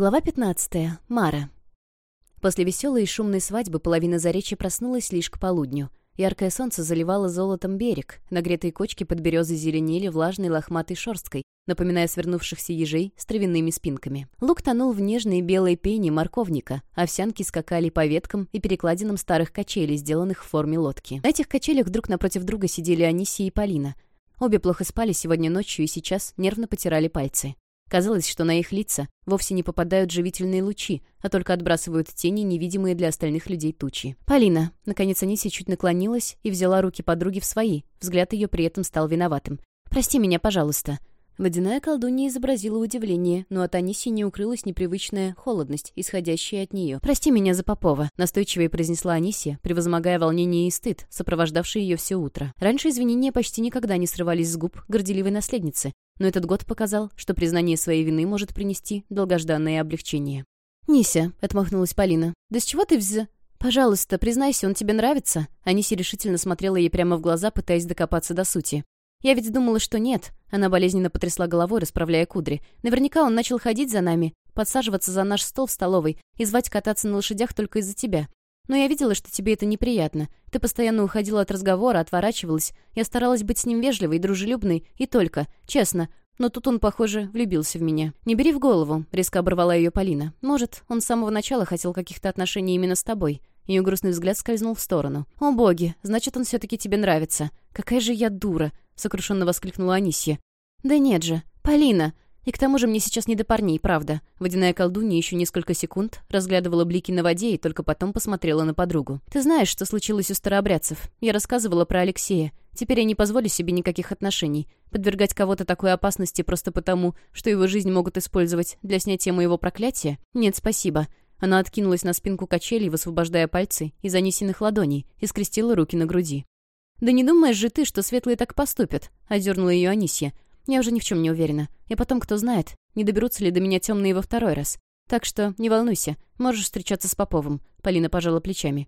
Глава 15. Мара. После веселой и шумной свадьбы половина заречья проснулась лишь к полудню. Яркое солнце заливало золотом берег, нагретые кочки под березой зеленели влажной лохматой шерсткой, напоминая свернувшихся ежей с травяными спинками. Лук тонул в нежной белой пене морковника, овсянки скакали по веткам и перекладинам старых качелей, сделанных в форме лодки. На этих качелях друг напротив друга сидели Анисия и Полина. Обе плохо спали сегодня ночью и сейчас нервно потирали пальцы. Казалось, что на их лица вовсе не попадают живительные лучи, а только отбрасывают тени, невидимые для остальных людей тучи. «Полина!» Наконец Анисия чуть наклонилась и взяла руки подруги в свои. Взгляд ее при этом стал виноватым. «Прости меня, пожалуйста». Водяная колдунья изобразила удивление, но от Аниси не укрылась непривычная холодность, исходящая от нее. «Прости меня за Попова», — настойчиво произнесла Анисия, превозмогая волнение и стыд, сопровождавшие ее все утро. Раньше извинения почти никогда не срывались с губ горделивой наследницы, но этот год показал, что признание своей вины может принести долгожданное облегчение. «Нися», — отмахнулась Полина, — «да с чего ты взя...» «Пожалуйста, признайся, он тебе нравится?» Аниси решительно смотрела ей прямо в глаза, пытаясь докопаться до сути. «Я ведь думала, что нет». Она болезненно потрясла головой, расправляя кудри. «Наверняка он начал ходить за нами, подсаживаться за наш стол в столовой и звать кататься на лошадях только из-за тебя. Но я видела, что тебе это неприятно. Ты постоянно уходила от разговора, отворачивалась. Я старалась быть с ним вежливой и дружелюбной, и только, честно. Но тут он, похоже, влюбился в меня. «Не бери в голову», — резко оборвала ее Полина. «Может, он с самого начала хотел каких-то отношений именно с тобой». Ее грустный взгляд скользнул в сторону. «О, боги, значит, он все-таки тебе нравится. Какая же я дура!» — сокрушенно воскликнула Анисья. «Да нет же. Полина!» И к тому же мне сейчас не до парней, правда. Водяная колдунья еще несколько секунд разглядывала блики на воде и только потом посмотрела на подругу. «Ты знаешь, что случилось у старообрядцев? Я рассказывала про Алексея. Теперь я не позволю себе никаких отношений. Подвергать кого-то такой опасности просто потому, что его жизнь могут использовать для снятия моего проклятия? Нет, спасибо». Она откинулась на спинку качелей, высвобождая пальцы из занесенных ладоней и скрестила руки на груди. «Да не думаешь же ты, что светлые так поступят?» — одернула ее Анисья. Я уже ни в чем не уверена. И потом, кто знает, не доберутся ли до меня темные во второй раз. Так что не волнуйся, можешь встречаться с Поповым. Полина пожала плечами.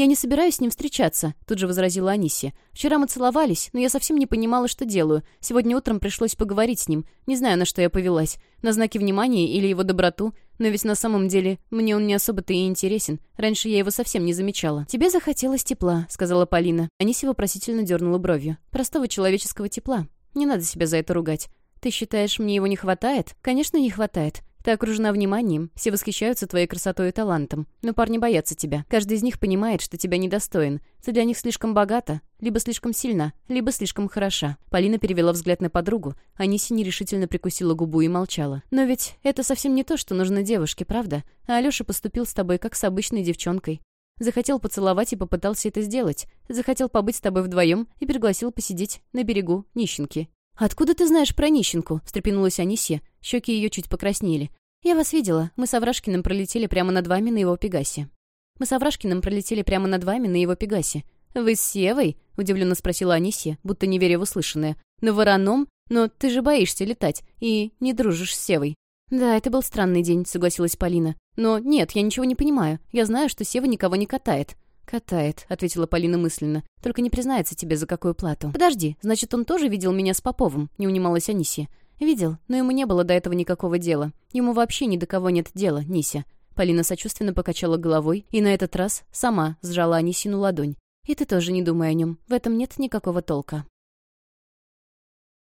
«Я не собираюсь с ним встречаться», — тут же возразила Анисия. «Вчера мы целовались, но я совсем не понимала, что делаю. Сегодня утром пришлось поговорить с ним. Не знаю, на что я повелась. На знаки внимания или его доброту. Но ведь на самом деле мне он не особо-то и интересен. Раньше я его совсем не замечала». «Тебе захотелось тепла», — сказала Полина. Анисия вопросительно дернула бровью. «Простого человеческого тепла. Не надо себя за это ругать. Ты считаешь, мне его не хватает? Конечно, не хватает. Ты окружена вниманием, все восхищаются твоей красотой и талантом. Но парни боятся тебя. Каждый из них понимает, что тебя недостоин. Ты для них слишком богата, либо слишком сильна, либо слишком хороша. Полина перевела взгляд на подругу, а Ниси нерешительно прикусила губу и молчала. Но ведь это совсем не то, что нужно девушке, правда? А Алёша поступил с тобой, как с обычной девчонкой. Захотел поцеловать и попытался это сделать. Захотел побыть с тобой вдвоем и пригласил посидеть на берегу нищенки. «Откуда ты знаешь про нищенку?» — встрепенулась Анисия. Щеки ее чуть покраснели. «Я вас видела. Мы с Аврашкиным пролетели прямо над вами на его Пегасе». «Мы с Аврашкиным пролетели прямо над вами на его Пегасе». «Вы с Севой?» — удивленно спросила Анисия, будто не веря в услышанное. «На вороном? Но ты же боишься летать и не дружишь с Севой». «Да, это был странный день», — согласилась Полина. «Но нет, я ничего не понимаю. Я знаю, что Сева никого не катает». «Катает», — ответила Полина мысленно. «Только не признается тебе, за какую плату». «Подожди, значит, он тоже видел меня с Поповым?» — не унималась Анисия. «Видел, но ему не было до этого никакого дела. Ему вообще ни до кого нет дела, Нися». Полина сочувственно покачала головой и на этот раз сама сжала Анисину ладонь. «И ты тоже не думай о нем. В этом нет никакого толка».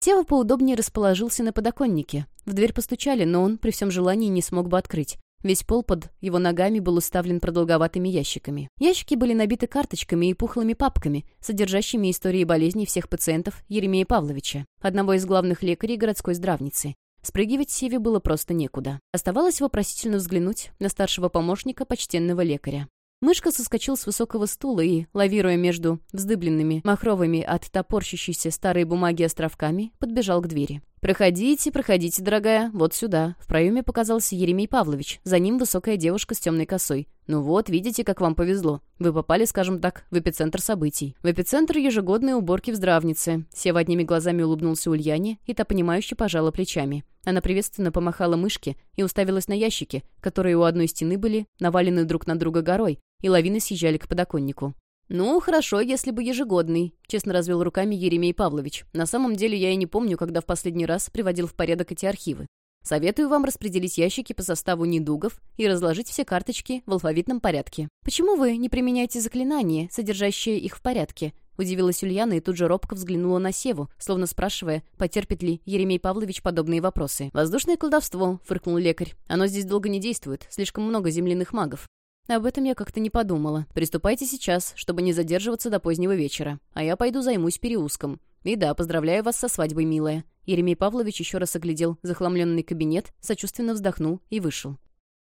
Сева поудобнее расположился на подоконнике. В дверь постучали, но он при всем желании не смог бы открыть. Весь пол под его ногами был уставлен продолговатыми ящиками. Ящики были набиты карточками и пухлыми папками, содержащими истории болезней всех пациентов Еремея Павловича, одного из главных лекарей городской здравницы. Спрыгивать Севе было просто некуда. Оставалось вопросительно взглянуть на старшего помощника почтенного лекаря. Мышка соскочил с высокого стула и, лавируя между вздыбленными, махровыми от топорщащейся старой бумаги островками, подбежал к двери. «Проходите, проходите, дорогая, вот сюда». В проеме показался Еремей Павлович. За ним высокая девушка с темной косой. «Ну вот, видите, как вам повезло. Вы попали, скажем так, в эпицентр событий. В эпицентр ежегодной уборки в здравнице». Сева одними глазами улыбнулся Ульяне, и та, понимающе пожала плечами. Она приветственно помахала мышке и уставилась на ящики, которые у одной стены были навалены друг на друга горой, и лавины съезжали к подоконнику. «Ну, хорошо, если бы ежегодный», — честно развел руками Еремей Павлович. «На самом деле я и не помню, когда в последний раз приводил в порядок эти архивы. Советую вам распределить ящики по составу недугов и разложить все карточки в алфавитном порядке. Почему вы не применяете заклинания, содержащие их в порядке? Удивилась Ульяна и тут же робко взглянула на Севу, словно спрашивая, потерпит ли Еремей Павлович подобные вопросы. «Воздушное колдовство», — фыркнул лекарь. «Оно здесь долго не действует, слишком много земляных магов. Об этом я как-то не подумала. Приступайте сейчас, чтобы не задерживаться до позднего вечера. А я пойду займусь переуском. И да, поздравляю вас со свадьбой, милая». Еремей Павлович еще раз оглядел захламленный кабинет, сочувственно вздохнул и вышел.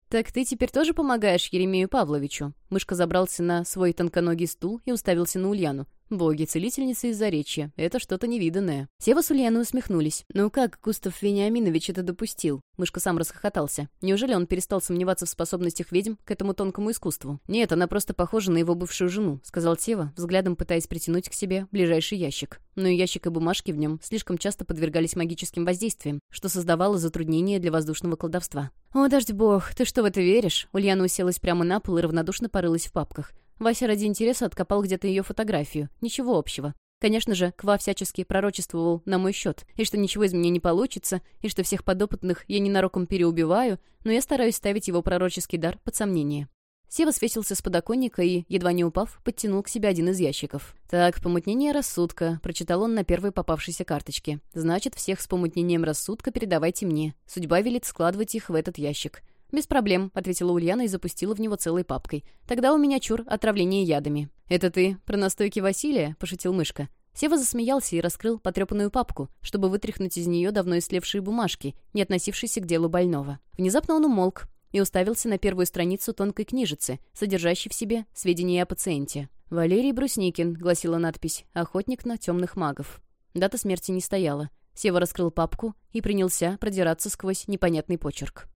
«Так ты теперь тоже помогаешь Еремею Павловичу?» Мышка забрался на свой тонконогий стул и уставился на Ульяну. Боги, целительницы из Заречья. Это что-то невиданное. Сева с Ульяной усмехнулись. Ну как Густав Вениаминович это допустил? Мышка сам расхохотался. Неужели он перестал сомневаться в способностях ведьм к этому тонкому искусству? Нет, она просто похожа на его бывшую жену, сказал Сева, взглядом пытаясь притянуть к себе ближайший ящик. Но и ящик и бумажки в нем слишком часто подвергались магическим воздействиям, что создавало затруднения для воздушного колдовства. «О, дождь бог, ты что в это веришь?» Ульяна уселась прямо на пол и равнодушно порылась в папках. Вася ради интереса откопал где-то ее фотографию. Ничего общего. Конечно же, Ква всячески пророчествовал на мой счет, и что ничего из меня не получится, и что всех подопытных я ненароком переубиваю, но я стараюсь ставить его пророческий дар под сомнение. Сева свесился с подоконника и, едва не упав, подтянул к себе один из ящиков. «Так, помутнение рассудка», — прочитал он на первой попавшейся карточке. «Значит, всех с помутнением рассудка передавайте мне. Судьба велит складывать их в этот ящик. «Без проблем», — ответила Ульяна и запустила в него целой папкой. «Тогда у меня чур отравление ядами». «Это ты про настойки Василия?» — пошутил мышка. Сева засмеялся и раскрыл потрепанную папку, чтобы вытряхнуть из нее давно истлевшие бумажки, не относившиеся к делу больного. Внезапно он умолк и уставился на первую страницу тонкой книжицы, содержащей в себе сведения о пациенте. «Валерий Брусникин», — гласила надпись, — «охотник на темных магов». Дата смерти не стояла. Сева раскрыл папку и принялся продираться сквозь непонятный почерк.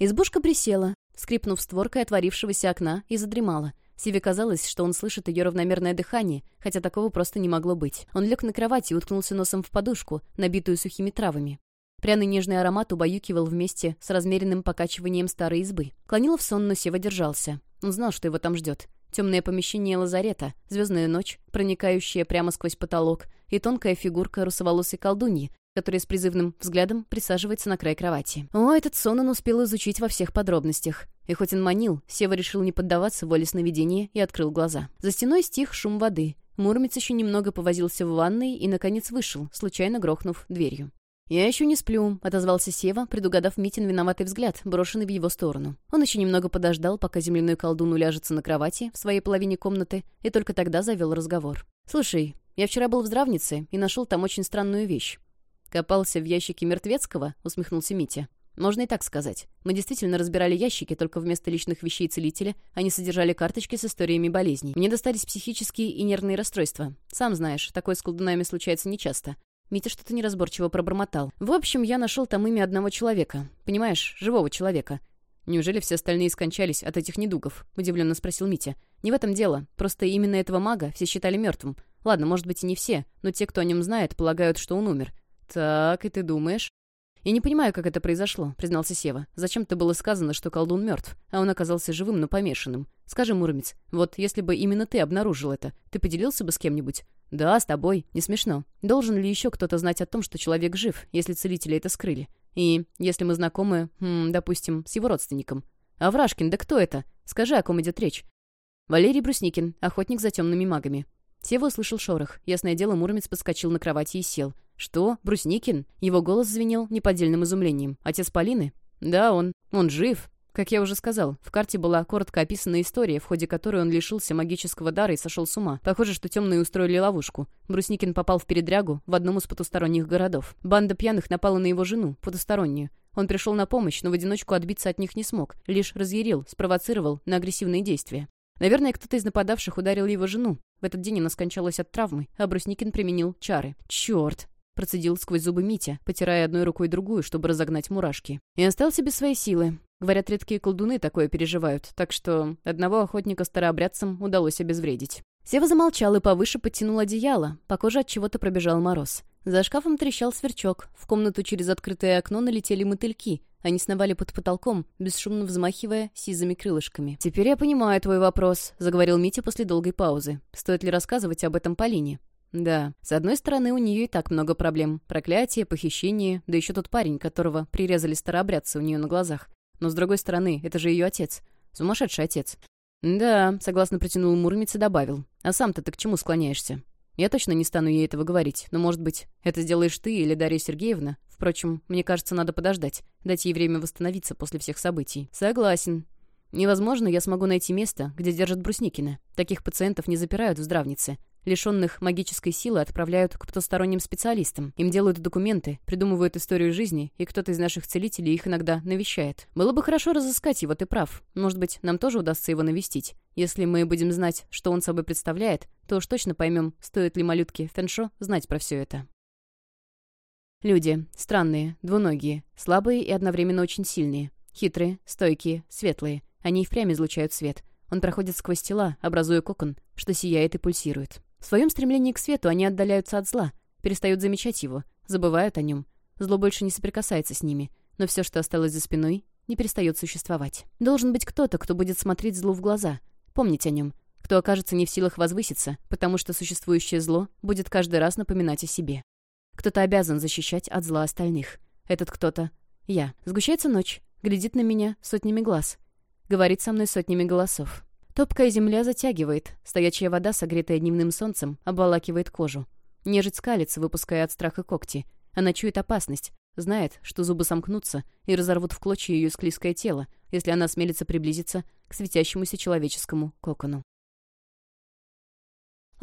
Избушка присела, скрипнув створкой отворившегося окна, и задремала. Сиве казалось, что он слышит ее равномерное дыхание, хотя такого просто не могло быть. Он лег на кровати и уткнулся носом в подушку, набитую сухими травами. Пряный нежный аромат убаюкивал вместе с размеренным покачиванием старой избы. Клонила в сон, но Сева держался. Он знал, что его там ждет. Темное помещение лазарета, звездная ночь, проникающая прямо сквозь потолок, и тонкая фигурка русоволосой колдуньи, который с призывным взглядом присаживается на край кровати. О, этот сон он успел изучить во всех подробностях. И хоть он манил, Сева решил не поддаваться воле сновидения и открыл глаза. За стеной стих шум воды. Муромец еще немного повозился в ванной и, наконец, вышел, случайно грохнув дверью. «Я еще не сплю», — отозвался Сева, предугадав Митин виноватый взгляд, брошенный в его сторону. Он еще немного подождал, пока земляной колдун уляжется на кровати в своей половине комнаты, и только тогда завел разговор. «Слушай, я вчера был в здравнице и нашел там очень странную вещь. «Копался в ящике мертвецкого?» — усмехнулся Митя. «Можно и так сказать. Мы действительно разбирали ящики, только вместо личных вещей целителя они содержали карточки с историями болезней. Мне достались психические и нервные расстройства. Сам знаешь, такое с колдунами случается нечасто. Митя что-то неразборчиво пробормотал. В общем, я нашел там имя одного человека. Понимаешь, живого человека. «Неужели все остальные скончались от этих недугов?» — удивленно спросил Митя. «Не в этом дело. Просто именно этого мага все считали мертвым. Ладно, может быть и не все, но те, кто о нем знает, полагают, что он умер. «Так, и ты думаешь?» «Я не понимаю, как это произошло», — признался Сева. «Зачем-то было сказано, что колдун мертв, а он оказался живым, но помешанным. Скажи, Муромец, вот если бы именно ты обнаружил это, ты поделился бы с кем-нибудь?» «Да, с тобой. Не смешно. Должен ли еще кто-то знать о том, что человек жив, если целители это скрыли? И если мы знакомы, м, допустим, с его родственником? Аврашкин, да кто это? Скажи, о ком идет речь?» «Валерий Брусникин, охотник за темными магами». Сева услышал шорох. Ясное дело, Муромец подскочил на кровати и сел. «Что? Брусникин?» Его голос звенел неподдельным изумлением. «Отец Полины?» «Да, он. Он жив. Как я уже сказал, в карте была коротко описана история, в ходе которой он лишился магического дара и сошел с ума. Похоже, что темные устроили ловушку. Брусникин попал в передрягу в одном из потусторонних городов. Банда пьяных напала на его жену, потустороннюю. Он пришел на помощь, но в одиночку отбиться от них не смог. Лишь разъярил, спровоцировал на агрессивные действия. Наверное, кто-то из нападавших ударил его жену. В этот день она скончалась от травмы, а Брусникин применил чары. Черт! Процедил сквозь зубы Митя, потирая одной рукой другую, чтобы разогнать мурашки. И остался без своей силы. Говорят, редкие колдуны такое переживают, так что одного охотника старообрядцам удалось обезвредить. Сева замолчал и повыше подтянул одеяло. По коже от чего-то пробежал мороз. За шкафом трещал сверчок. В комнату через открытое окно налетели мотыльки. Они сновали под потолком, бесшумно взмахивая сизыми крылышками. «Теперь я понимаю твой вопрос», — заговорил Митя после долгой паузы. «Стоит ли рассказывать об этом Полине?» Да, с одной стороны, у нее и так много проблем. Проклятие, похищение, да еще тот парень, которого прирезали старообрядцы у нее на глазах. Но с другой стороны, это же ее отец. Сумасшедший отец. «Да», — согласно протянул Муромец и добавил. «А сам-то ты к чему склоняешься?» «Я точно не стану ей этого говорить, но, может быть, это сделаешь ты или Дарья Сергеевна? Впрочем, мне кажется, надо подождать, дать ей время восстановиться после всех событий». «Согласен», Невозможно, я смогу найти место, где держат Брусникина. Таких пациентов не запирают в здравнице. Лишенных магической силы отправляют к потусторонним специалистам. Им делают документы, придумывают историю жизни, и кто-то из наших целителей их иногда навещает. Было бы хорошо разыскать его, ты прав. Может быть, нам тоже удастся его навестить. Если мы будем знать, что он собой представляет, то уж точно поймем, стоит ли малютке Фэншо знать про все это. Люди. Странные, двуногие, слабые и одновременно очень сильные. Хитрые, стойкие, светлые. Они и впрямь излучают свет. Он проходит сквозь тела, образуя кокон, что сияет и пульсирует. В своем стремлении к свету они отдаляются от зла, перестают замечать его, забывают о нем. Зло больше не соприкасается с ними, но все, что осталось за спиной, не перестает существовать. Должен быть кто-то, кто будет смотреть злу в глаза, помнить о нем, кто окажется не в силах возвыситься, потому что существующее зло будет каждый раз напоминать о себе. Кто-то обязан защищать от зла остальных. Этот кто-то — я. Сгущается ночь, глядит на меня сотнями глаз. Говорит со мной сотнями голосов. Топкая земля затягивает, стоячая вода, согретая дневным солнцем, обволакивает кожу. Нежить скалится, выпуская от страха когти. Она чует опасность, знает, что зубы сомкнутся и разорвут в клочья ее склизкое тело, если она смелится приблизиться к светящемуся человеческому кокону.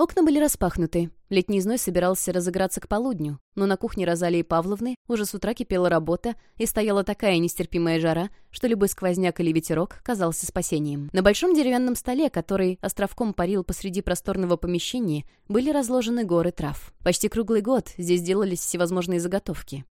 Окна были распахнуты. Летний зной собирался разыграться к полудню, но на кухне Розалии Павловны уже с утра кипела работа и стояла такая нестерпимая жара, что любой сквозняк или ветерок казался спасением. На большом деревянном столе, который островком парил посреди просторного помещения, были разложены горы трав. Почти круглый год здесь делались всевозможные заготовки.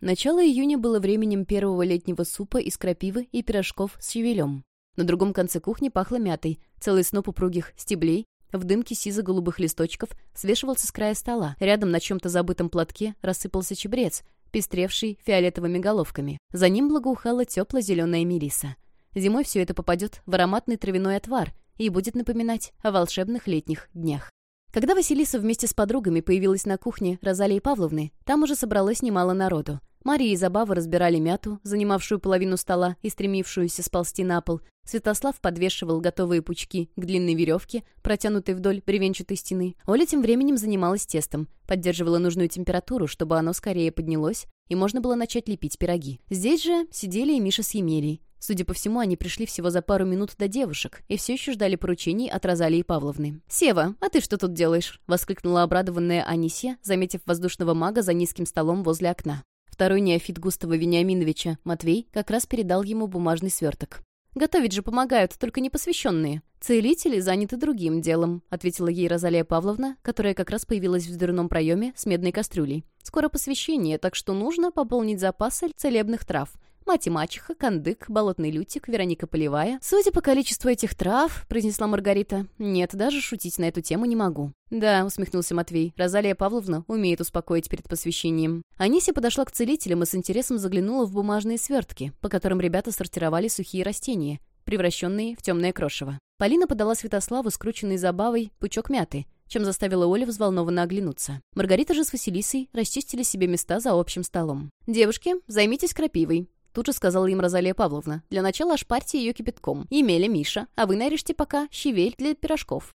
Начало июня было временем первого летнего супа из крапивы и пирожков с щавелем. На другом конце кухни пахло мятой, целый сноп упругих стеблей в дымке сизо-голубых листочков свешивался с края стола. Рядом на чем-то забытом платке рассыпался чебрец, пестревший фиолетовыми головками. За ним благоухала тепло-зеленая мириса. Зимой все это попадет в ароматный травяной отвар и будет напоминать о волшебных летних днях. Когда Василиса вместе с подругами появилась на кухне Розалии Павловны, там уже собралось немало народу. Мария и Забава разбирали мяту, занимавшую половину стола и стремившуюся сползти на пол. Святослав подвешивал готовые пучки к длинной веревке, протянутой вдоль бревенчатой стены. Оля тем временем занималась тестом, поддерживала нужную температуру, чтобы оно скорее поднялось, и можно было начать лепить пироги. Здесь же сидели и Миша с Емелей. Судя по всему, они пришли всего за пару минут до девушек и все еще ждали поручений от Розалии Павловны. «Сева, а ты что тут делаешь?» — воскликнула обрадованная Анисия, заметив воздушного мага за низким столом возле окна. Второй неофит Густава Вениаминовича, Матвей, как раз передал ему бумажный сверток. «Готовить же помогают, только непосвященные. Целители заняты другим делом», — ответила ей Розалия Павловна, которая как раз появилась в дверном проеме с медной кастрюлей. «Скоро посвящение, так что нужно пополнить запасы целебных трав. Мать и мачеха, кандык, болотный лютик, Вероника Полевая. Судя по количеству этих трав, произнесла Маргарита, нет, даже шутить на эту тему не могу. Да, усмехнулся Матвей, Розалия Павловна умеет успокоить перед посвящением. Анисия подошла к целителям и с интересом заглянула в бумажные свертки, по которым ребята сортировали сухие растения, превращенные в темное крошево. Полина подала Святославу скрученный забавой пучок мяты, чем заставила Олю взволнованно оглянуться. Маргарита же с Василисой расчистили себе места за общим столом. «Девушки, займитесь крапивой. Тут же сказала им Розалия Павловна. «Для начала ошпарьте ее кипятком. Емеля, Миша, а вы нарежьте пока щавель для пирожков».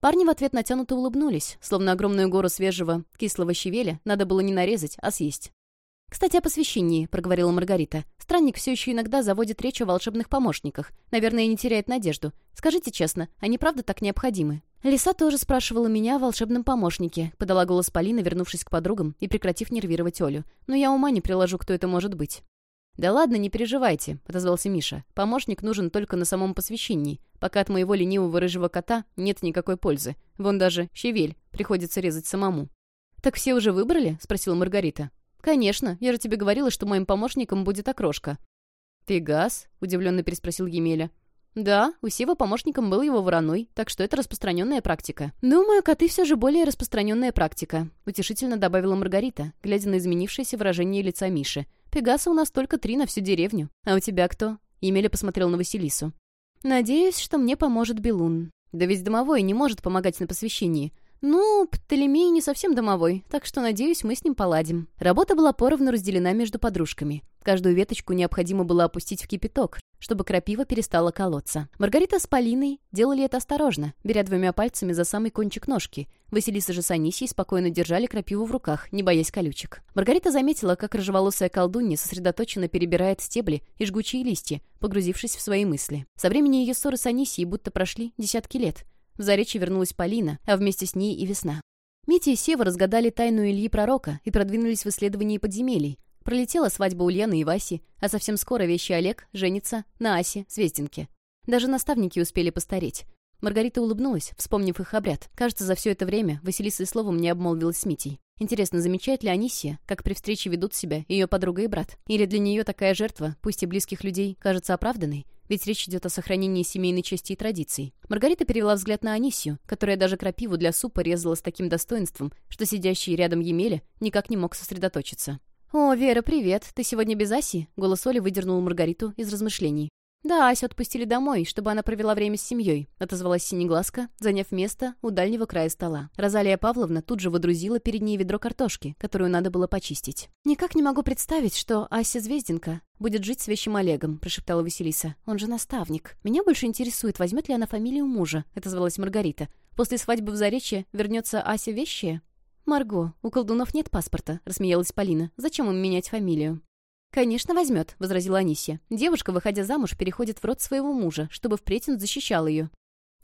Парни в ответ натянуто улыбнулись, словно огромную гору свежего, кислого щавеля надо было не нарезать, а съесть. «Кстати, о посвящении», — проговорила Маргарита. «Странник все еще иногда заводит речь о волшебных помощниках. Наверное, не теряет надежду. Скажите честно, они правда так необходимы?» Лиса тоже спрашивала меня о волшебном помощнике, подала голос Полина, вернувшись к подругам и прекратив нервировать Олю. «Но я ума не приложу, кто это может быть». «Да ладно, не переживайте», — отозвался Миша. «Помощник нужен только на самом посвящении. Пока от моего ленивого рыжего кота нет никакой пользы. Вон даже щавель приходится резать самому». «Так все уже выбрали?» — спросила Маргарита. «Конечно. Я же тебе говорила, что моим помощником будет окрошка». «Ты газ?» — удивленно переспросил Емеля. «Да, у Сева помощником был его вороной, так что это распространенная практика». «Думаю, коты все же более распространенная практика», — утешительно добавила Маргарита, глядя на изменившееся выражение лица Миши. Пегаса у нас только три на всю деревню. А у тебя кто?» Емеля посмотрел на Василису. «Надеюсь, что мне поможет Белун. Да ведь домовой не может помогать на посвящении. «Ну, Птолемей не совсем домовой, так что, надеюсь, мы с ним поладим». Работа была поровну разделена между подружками. Каждую веточку необходимо было опустить в кипяток, чтобы крапива перестала колоться. Маргарита с Полиной делали это осторожно, беря двумя пальцами за самый кончик ножки. Василиса же с Анисией спокойно держали крапиву в руках, не боясь колючек. Маргарита заметила, как рыжеволосая колдунья сосредоточенно перебирает стебли и жгучие листья, погрузившись в свои мысли. Со времени ее ссоры с Анисией будто прошли десятки лет. В Заречье вернулась Полина, а вместе с ней и весна. Митя и Сева разгадали тайну Ильи Пророка и продвинулись в исследовании подземелий. Пролетела свадьба Ульяны и Васи, а совсем скоро вещи Олег женится на Асе Звездинке. Даже наставники успели постареть. Маргарита улыбнулась, вспомнив их обряд. Кажется, за все это время Василиса и словом не обмолвилась с Митей. Интересно, замечает ли Анисия, как при встрече ведут себя ее подруга и брат? Или для нее такая жертва, пусть и близких людей, кажется оправданной? Ведь речь идет о сохранении семейной чести и традиций. Маргарита перевела взгляд на Анисию, которая даже крапиву для супа резала с таким достоинством, что сидящий рядом Емеля никак не мог сосредоточиться. «О, Вера, привет! Ты сегодня без Аси?» Голос Оли выдернул Маргариту из размышлений. «Да, Асю отпустили домой, чтобы она провела время с семьей», — отозвалась Синеглазка, заняв место у дальнего края стола. Розалия Павловна тут же водрузила перед ней ведро картошки, которую надо было почистить. «Никак не могу представить, что Ася Звездинка будет жить с вещим Олегом», — прошептала Василиса. «Он же наставник. Меня больше интересует, возьмет ли она фамилию мужа», — отозвалась Маргарита. «После свадьбы в Заречье вернется Ася вещая?» «Марго, у колдунов нет паспорта», — рассмеялась Полина. «Зачем им менять фамилию?» «Конечно, возьмет», — возразила Анисия. «Девушка, выходя замуж, переходит в род своего мужа, чтобы впредь он защищал ее».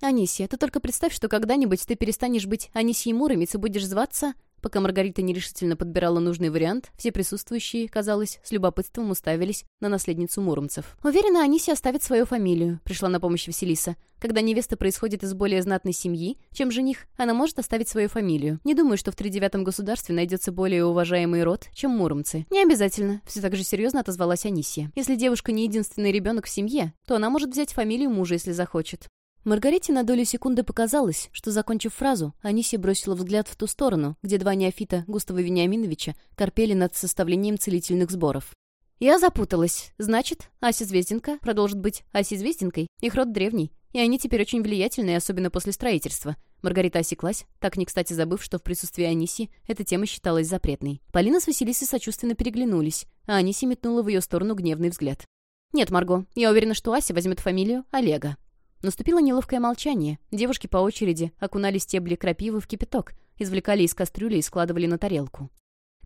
«Анисия, ты только представь, что когда-нибудь ты перестанешь быть Анисией Муромец и будешь зваться Пока Маргарита нерешительно подбирала нужный вариант, все присутствующие, казалось, с любопытством уставились на наследницу муромцев. «Уверена, Аниси оставит свою фамилию», — пришла на помощь Василиса. «Когда невеста происходит из более знатной семьи, чем жених, она может оставить свою фамилию. Не думаю, что в тридевятом государстве найдется более уважаемый род, чем муромцы». «Не обязательно», — все так же серьезно отозвалась Анисия. «Если девушка не единственный ребенок в семье, то она может взять фамилию мужа, если захочет. Маргарите на долю секунды показалось, что, закончив фразу, Анисия бросила взгляд в ту сторону, где два неофита Густава Вениаминовича корпели над составлением целительных сборов. «Я запуталась. Значит, Ася Звездинка продолжит быть Асей Звездинкой. Их род древний, и они теперь очень влиятельные, особенно после строительства». Маргарита осеклась, так не кстати забыв, что в присутствии Аниси эта тема считалась запретной. Полина с Василисой сочувственно переглянулись, а Аниси метнула в ее сторону гневный взгляд. «Нет, Марго, я уверена, что Ася возьмет фамилию Олега». Наступило неловкое молчание. Девушки по очереди окунали стебли крапивы в кипяток, извлекали из кастрюли и складывали на тарелку.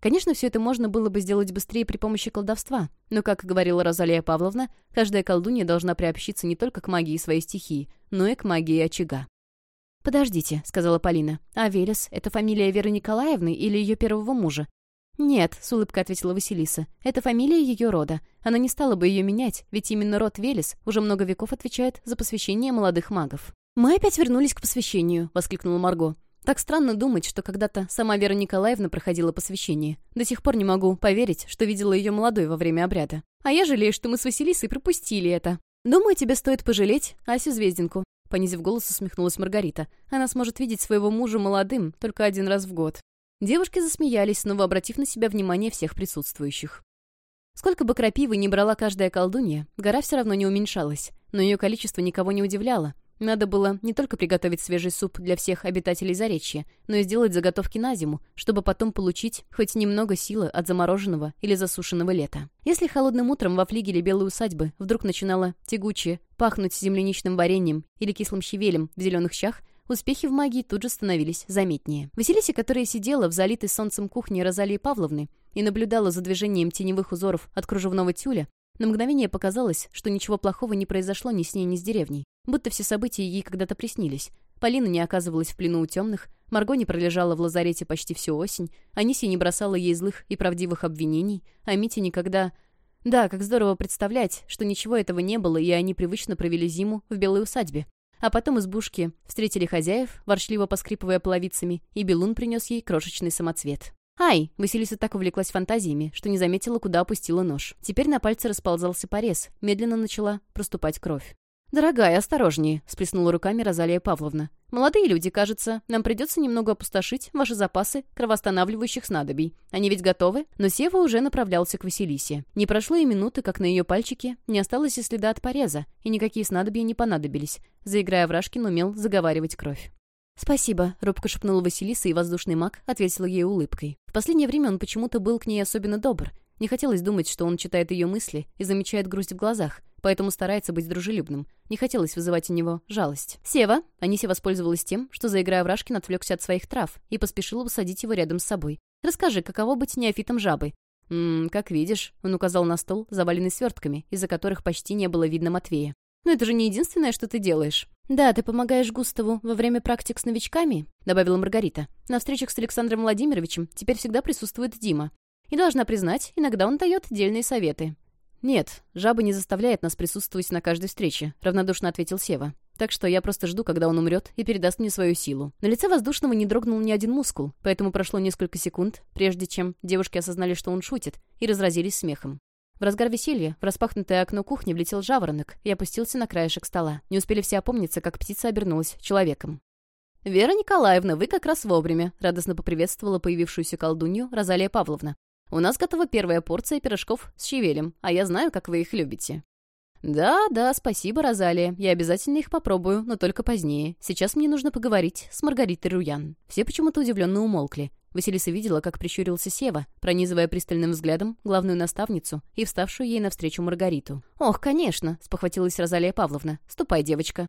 Конечно, все это можно было бы сделать быстрее при помощи колдовства, но, как говорила Розалия Павловна, каждая колдунья должна приобщиться не только к магии своей стихии, но и к магии очага. «Подождите», — сказала Полина. «А Велес — это фамилия Веры Николаевны или ее первого мужа? «Нет», — с улыбкой ответила Василиса. «Это фамилия ее рода. Она не стала бы ее менять, ведь именно род Велес уже много веков отвечает за посвящение молодых магов». «Мы опять вернулись к посвящению», — воскликнула Марго. «Так странно думать, что когда-то сама Вера Николаевна проходила посвящение. До сих пор не могу поверить, что видела ее молодой во время обряда. А я жалею, что мы с Василисой пропустили это. Думаю, тебе стоит пожалеть Асю Звездинку». Понизив голос, усмехнулась Маргарита. «Она сможет видеть своего мужа молодым только один раз в год». Девушки засмеялись, снова обратив на себя внимание всех присутствующих. Сколько бы крапивы ни брала каждая колдунья, гора все равно не уменьшалась, но ее количество никого не удивляло. Надо было не только приготовить свежий суп для всех обитателей Заречья, но и сделать заготовки на зиму, чтобы потом получить хоть немного силы от замороженного или засушенного лета. Если холодным утром во флигеле белой усадьбы вдруг начинало тягучее пахнуть земляничным вареньем или кислым щавелем в зеленых щах, успехи в магии тут же становились заметнее. Василисе, которая сидела в залитой солнцем кухне Розалии Павловны и наблюдала за движением теневых узоров от кружевного тюля, на мгновение показалось, что ничего плохого не произошло ни с ней, ни с деревней. Будто все события ей когда-то приснились. Полина не оказывалась в плену у темных, Марго не пролежала в лазарете почти всю осень, Анисия не бросала ей злых и правдивых обвинений, а Митя никогда... Да, как здорово представлять, что ничего этого не было, и они привычно провели зиму в белой усадьбе. А потом избушки встретили хозяев, воршливо поскрипывая половицами, и Белун принес ей крошечный самоцвет. «Ай!» — Василиса так увлеклась фантазиями, что не заметила, куда опустила нож. Теперь на пальце расползался порез, медленно начала проступать кровь. «Дорогая, осторожнее», — сплеснула руками Розалия Павловна. «Молодые люди, кажется, нам придется немного опустошить ваши запасы кровоостанавливающих снадобий. Они ведь готовы?» Но Сева уже направлялся к Василисе. Не прошло и минуты, как на ее пальчике не осталось и следа от пореза, и никакие снадобья не понадобились. Заиграя в Рашкин, умел заговаривать кровь. «Спасибо», — робко шепнула Василиса, и воздушный маг ответил ей улыбкой. В последнее время он почему-то был к ней особенно добр. Не хотелось думать, что он читает ее мысли и замечает грусть в глазах, поэтому старается быть дружелюбным. Не хотелось вызывать у него жалость. «Сева!» Анисия воспользовалась тем, что, заиграя в Рашкин, отвлекся от своих трав и поспешила усадить его рядом с собой. «Расскажи, каково быть неофитом жабы?» «Ммм, как видишь», — он указал на стол, заваленный свертками, из-за которых почти не было видно Матвея. «Но это же не единственное, что ты делаешь». «Да, ты помогаешь Густаву во время практик с новичками», — добавила Маргарита. «На встречах с Александром Владимировичем теперь всегда присутствует Дима. И должна признать, иногда он дает дельные советы». «Нет, жаба не заставляет нас присутствовать на каждой встрече», — равнодушно ответил Сева. «Так что я просто жду, когда он умрет и передаст мне свою силу». На лице воздушного не дрогнул ни один мускул, поэтому прошло несколько секунд, прежде чем девушки осознали, что он шутит, и разразились смехом. В разгар веселья в распахнутое окно кухни влетел жаворонок и опустился на краешек стола. Не успели все опомниться, как птица обернулась человеком. «Вера Николаевна, вы как раз вовремя», — радостно поприветствовала появившуюся колдунью Розалия Павловна. «У нас готова первая порция пирожков с щавелем, а я знаю, как вы их любите». «Да, да, спасибо, Розалия. Я обязательно их попробую, но только позднее. Сейчас мне нужно поговорить с Маргаритой Руян». Все почему-то удивленно умолкли. Василиса видела, как прищурился Сева, пронизывая пристальным взглядом главную наставницу и вставшую ей навстречу Маргариту. «Ох, конечно!» — спохватилась Розалия Павловна. «Ступай, девочка».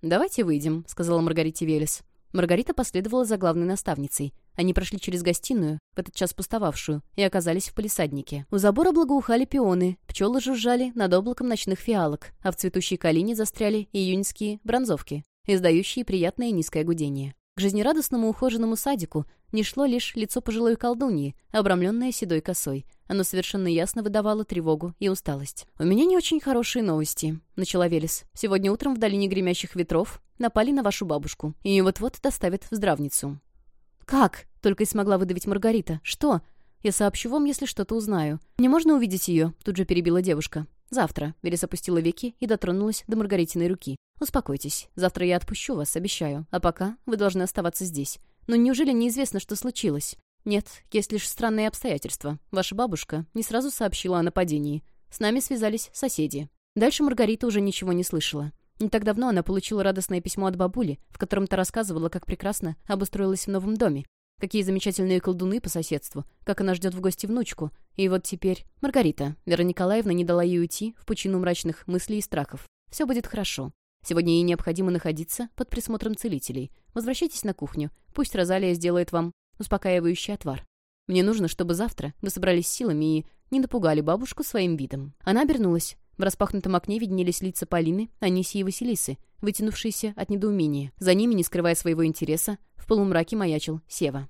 «Давайте выйдем», — сказала Маргарите Велес. Маргарита последовала за главной наставницей. Они прошли через гостиную, в этот час пустовавшую, и оказались в палисаднике. У забора благоухали пионы, пчелы жужжали над облаком ночных фиалок, а в цветущей калине застряли июньские бронзовки, издающие приятное низкое гудение. К жизнерадостному ухоженному садику не шло лишь лицо пожилой колдуньи, обрамленное седой косой. Оно совершенно ясно выдавало тревогу и усталость. «У меня не очень хорошие новости», — начала Велес. «Сегодня утром в долине гремящих ветров напали на вашу бабушку. и вот-вот доставят в здравницу». «Как?» — только и смогла выдавить Маргарита. «Что?» «Я сообщу вам, если что-то узнаю. Мне можно увидеть ее?» — тут же перебила девушка. «Завтра». Велес опустила веки и дотронулась до Маргаритиной руки. «Успокойтесь. Завтра я отпущу вас, обещаю. А пока вы должны оставаться здесь. Но неужели неизвестно, что случилось?» «Нет, есть лишь странные обстоятельства. Ваша бабушка не сразу сообщила о нападении. С нами связались соседи». Дальше Маргарита уже ничего не слышала. Не так давно она получила радостное письмо от бабули, в котором та рассказывала, как прекрасно обустроилась в новом доме, Какие замечательные колдуны по соседству, как она ждет в гости внучку. И вот теперь... Маргарита. Вера Николаевна не дала ей уйти в пучину мрачных мыслей и страхов. Все будет хорошо. Сегодня ей необходимо находиться под присмотром целителей. Возвращайтесь на кухню. Пусть Розалия сделает вам успокаивающий отвар. Мне нужно, чтобы завтра вы собрались силами и не напугали бабушку своим видом. Она обернулась. В распахнутом окне виднелись лица Полины, Анисии и Василисы, вытянувшиеся от недоумения. За ними, не скрывая своего интереса, в полумраке маячил Сева.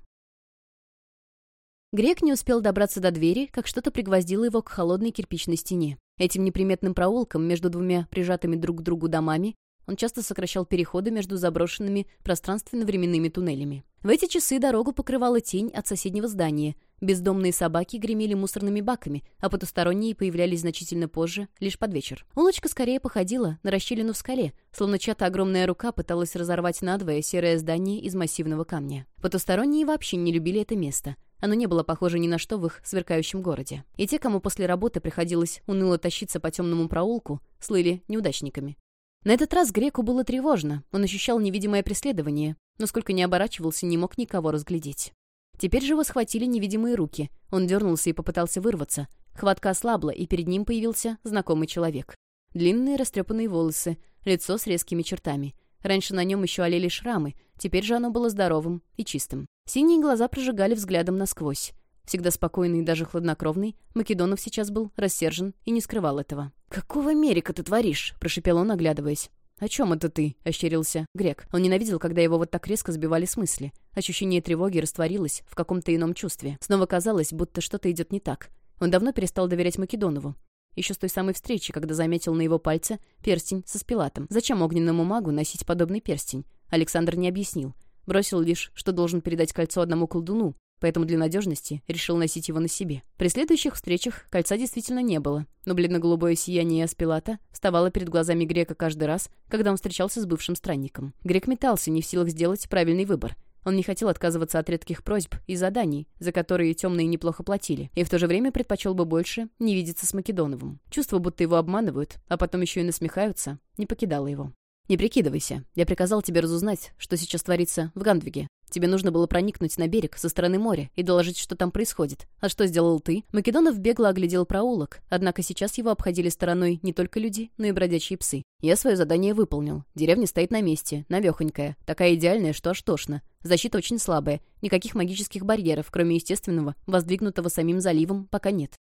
Грек не успел добраться до двери, как что-то пригвоздило его к холодной кирпичной стене. Этим неприметным проулком между двумя прижатыми друг к другу домами он часто сокращал переходы между заброшенными пространственно-временными туннелями. В эти часы дорогу покрывала тень от соседнего здания. Бездомные собаки гремели мусорными баками, а потусторонние появлялись значительно позже, лишь под вечер. Улочка скорее походила на расщелину в скале, словно чья-то огромная рука пыталась разорвать надвое серое здание из массивного камня. Потусторонние вообще не любили это место. Оно не было похоже ни на что в их сверкающем городе. И те, кому после работы приходилось уныло тащиться по темному проулку, слыли неудачниками. На этот раз Греку было тревожно, он ощущал невидимое преследование, но сколько не оборачивался, не мог никого разглядеть. Теперь же его схватили невидимые руки. Он дернулся и попытался вырваться. Хватка ослабла, и перед ним появился знакомый человек. Длинные растрепанные волосы, лицо с резкими чертами. Раньше на нем еще олели шрамы, теперь же оно было здоровым и чистым. Синие глаза прожигали взглядом насквозь. Всегда спокойный и даже хладнокровный, Македонов сейчас был рассержен и не скрывал этого. «Какого Мерика ты творишь?» – прошипел он, оглядываясь. «О чем это ты?» – ощерился Грек. Он ненавидел, когда его вот так резко сбивали с мысли. Ощущение тревоги растворилось в каком-то ином чувстве. Снова казалось, будто что-то идет не так. Он давно перестал доверять Македонову. Еще с той самой встречи, когда заметил на его пальце перстень со спилатом. Зачем огненному магу носить подобный перстень? Александр не объяснил. Бросил лишь, что должен передать кольцо одному колдуну, поэтому для надежности решил носить его на себе. При следующих встречах кольца действительно не было, но бледно-голубое сияние Аспилата вставало перед глазами Грека каждый раз, когда он встречался с бывшим странником. Грек метался, не в силах сделать правильный выбор. Он не хотел отказываться от редких просьб и заданий, за которые темные неплохо платили, и в то же время предпочел бы больше не видеться с Македоновым. Чувство, будто его обманывают, а потом еще и насмехаются, не покидало его. Не прикидывайся. Я приказал тебе разузнать, что сейчас творится в Гандвиге. Тебе нужно было проникнуть на берег со стороны моря и доложить, что там происходит. А что сделал ты? Македонов бегло оглядел проулок, однако сейчас его обходили стороной не только люди, но и бродячие псы. Я свое задание выполнил. Деревня стоит на месте, навехонькая, такая идеальная, что аж тошно. Защита очень слабая, никаких магических барьеров, кроме естественного, воздвигнутого самим заливом, пока нет.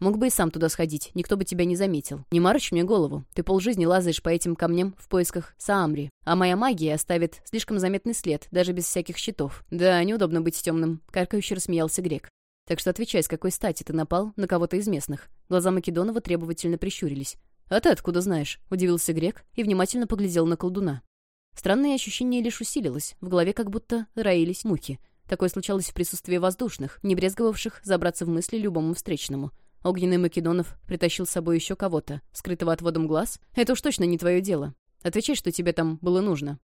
Мог бы и сам туда сходить, никто бы тебя не заметил. Не морочь мне голову. Ты полжизни лазаешь по этим камням в поисках Саамри. А моя магия оставит слишком заметный след, даже без всяких щитов. Да, неудобно быть темным. Каркающе рассмеялся Грек. Так что отвечай, с какой стати ты напал на кого-то из местных. Глаза Македонова требовательно прищурились. «А ты откуда знаешь?» — удивился Грек и внимательно поглядел на колдуна. Странное ощущение лишь усилилось, в голове как будто роились муки. Такое случалось в присутствии воздушных, не брезговавших забраться в мысли любому встречному. Огненный Македонов притащил с собой еще кого-то, скрытого отводом глаз. Это уж точно не твое дело. Отвечай, что тебе там было нужно».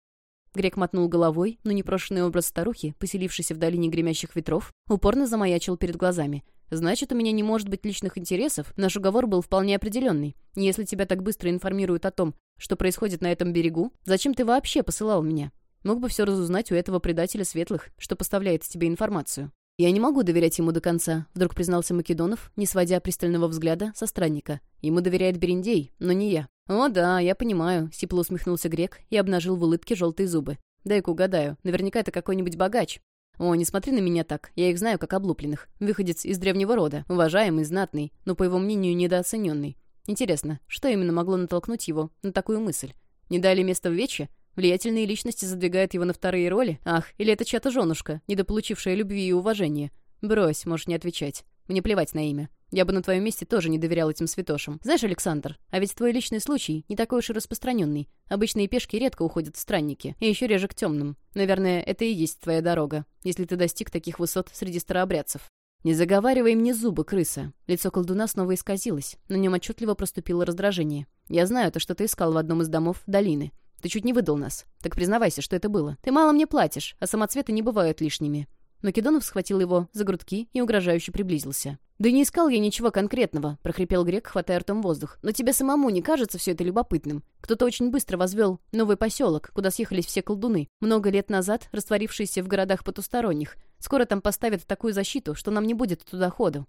Грек мотнул головой, но непрошенный образ старухи, поселившийся в долине гремящих ветров, упорно замаячил перед глазами. «Значит, у меня не может быть личных интересов. Наш уговор был вполне определенный. Если тебя так быстро информируют о том, что происходит на этом берегу, зачем ты вообще посылал меня? Мог бы все разузнать у этого предателя светлых, что поставляет тебе информацию». «Я не могу доверять ему до конца», — вдруг признался Македонов, не сводя пристального взгляда со странника. «Ему доверяет Берендей, но не я». «О, да, я понимаю», — сипло усмехнулся Грек и обнажил в улыбке желтые зубы. «Дай-ка угадаю. Наверняка это какой-нибудь богач». «О, не смотри на меня так. Я их знаю как облупленных. Выходец из древнего рода, уважаемый, знатный, но, по его мнению, недооцененный. Интересно, что именно могло натолкнуть его на такую мысль? Не дали место в вече? Влиятельные личности задвигают его на вторые роли? Ах, или это чья-то женушка, недополучившая любви и уважения? Брось, можешь не отвечать. Мне плевать на имя. Я бы на твоем месте тоже не доверял этим святошам. Знаешь, Александр, а ведь твой личный случай не такой уж и распространенный. Обычные пешки редко уходят в странники, и еще реже к темным. Наверное, это и есть твоя дорога, если ты достиг таких высот среди старообрядцев. «Не заговаривай мне зубы, крыса!» Лицо колдуна снова исказилось. На нем отчетливо проступило раздражение. «Я знаю то, что ты искал в одном из домов долины. Ты чуть не выдал нас. Так признавайся, что это было. Ты мало мне платишь, а самоцветы не бывают лишними». Македонов схватил его за грудки и угрожающе приблизился. «Да не искал я ничего конкретного», — прохрипел Грек, хватая ртом воздух. «Но тебе самому не кажется все это любопытным? Кто-то очень быстро возвел новый поселок, куда съехались все колдуны, много лет назад растворившиеся в городах потусторонних. Скоро там поставят такую защиту, что нам не будет туда ходу.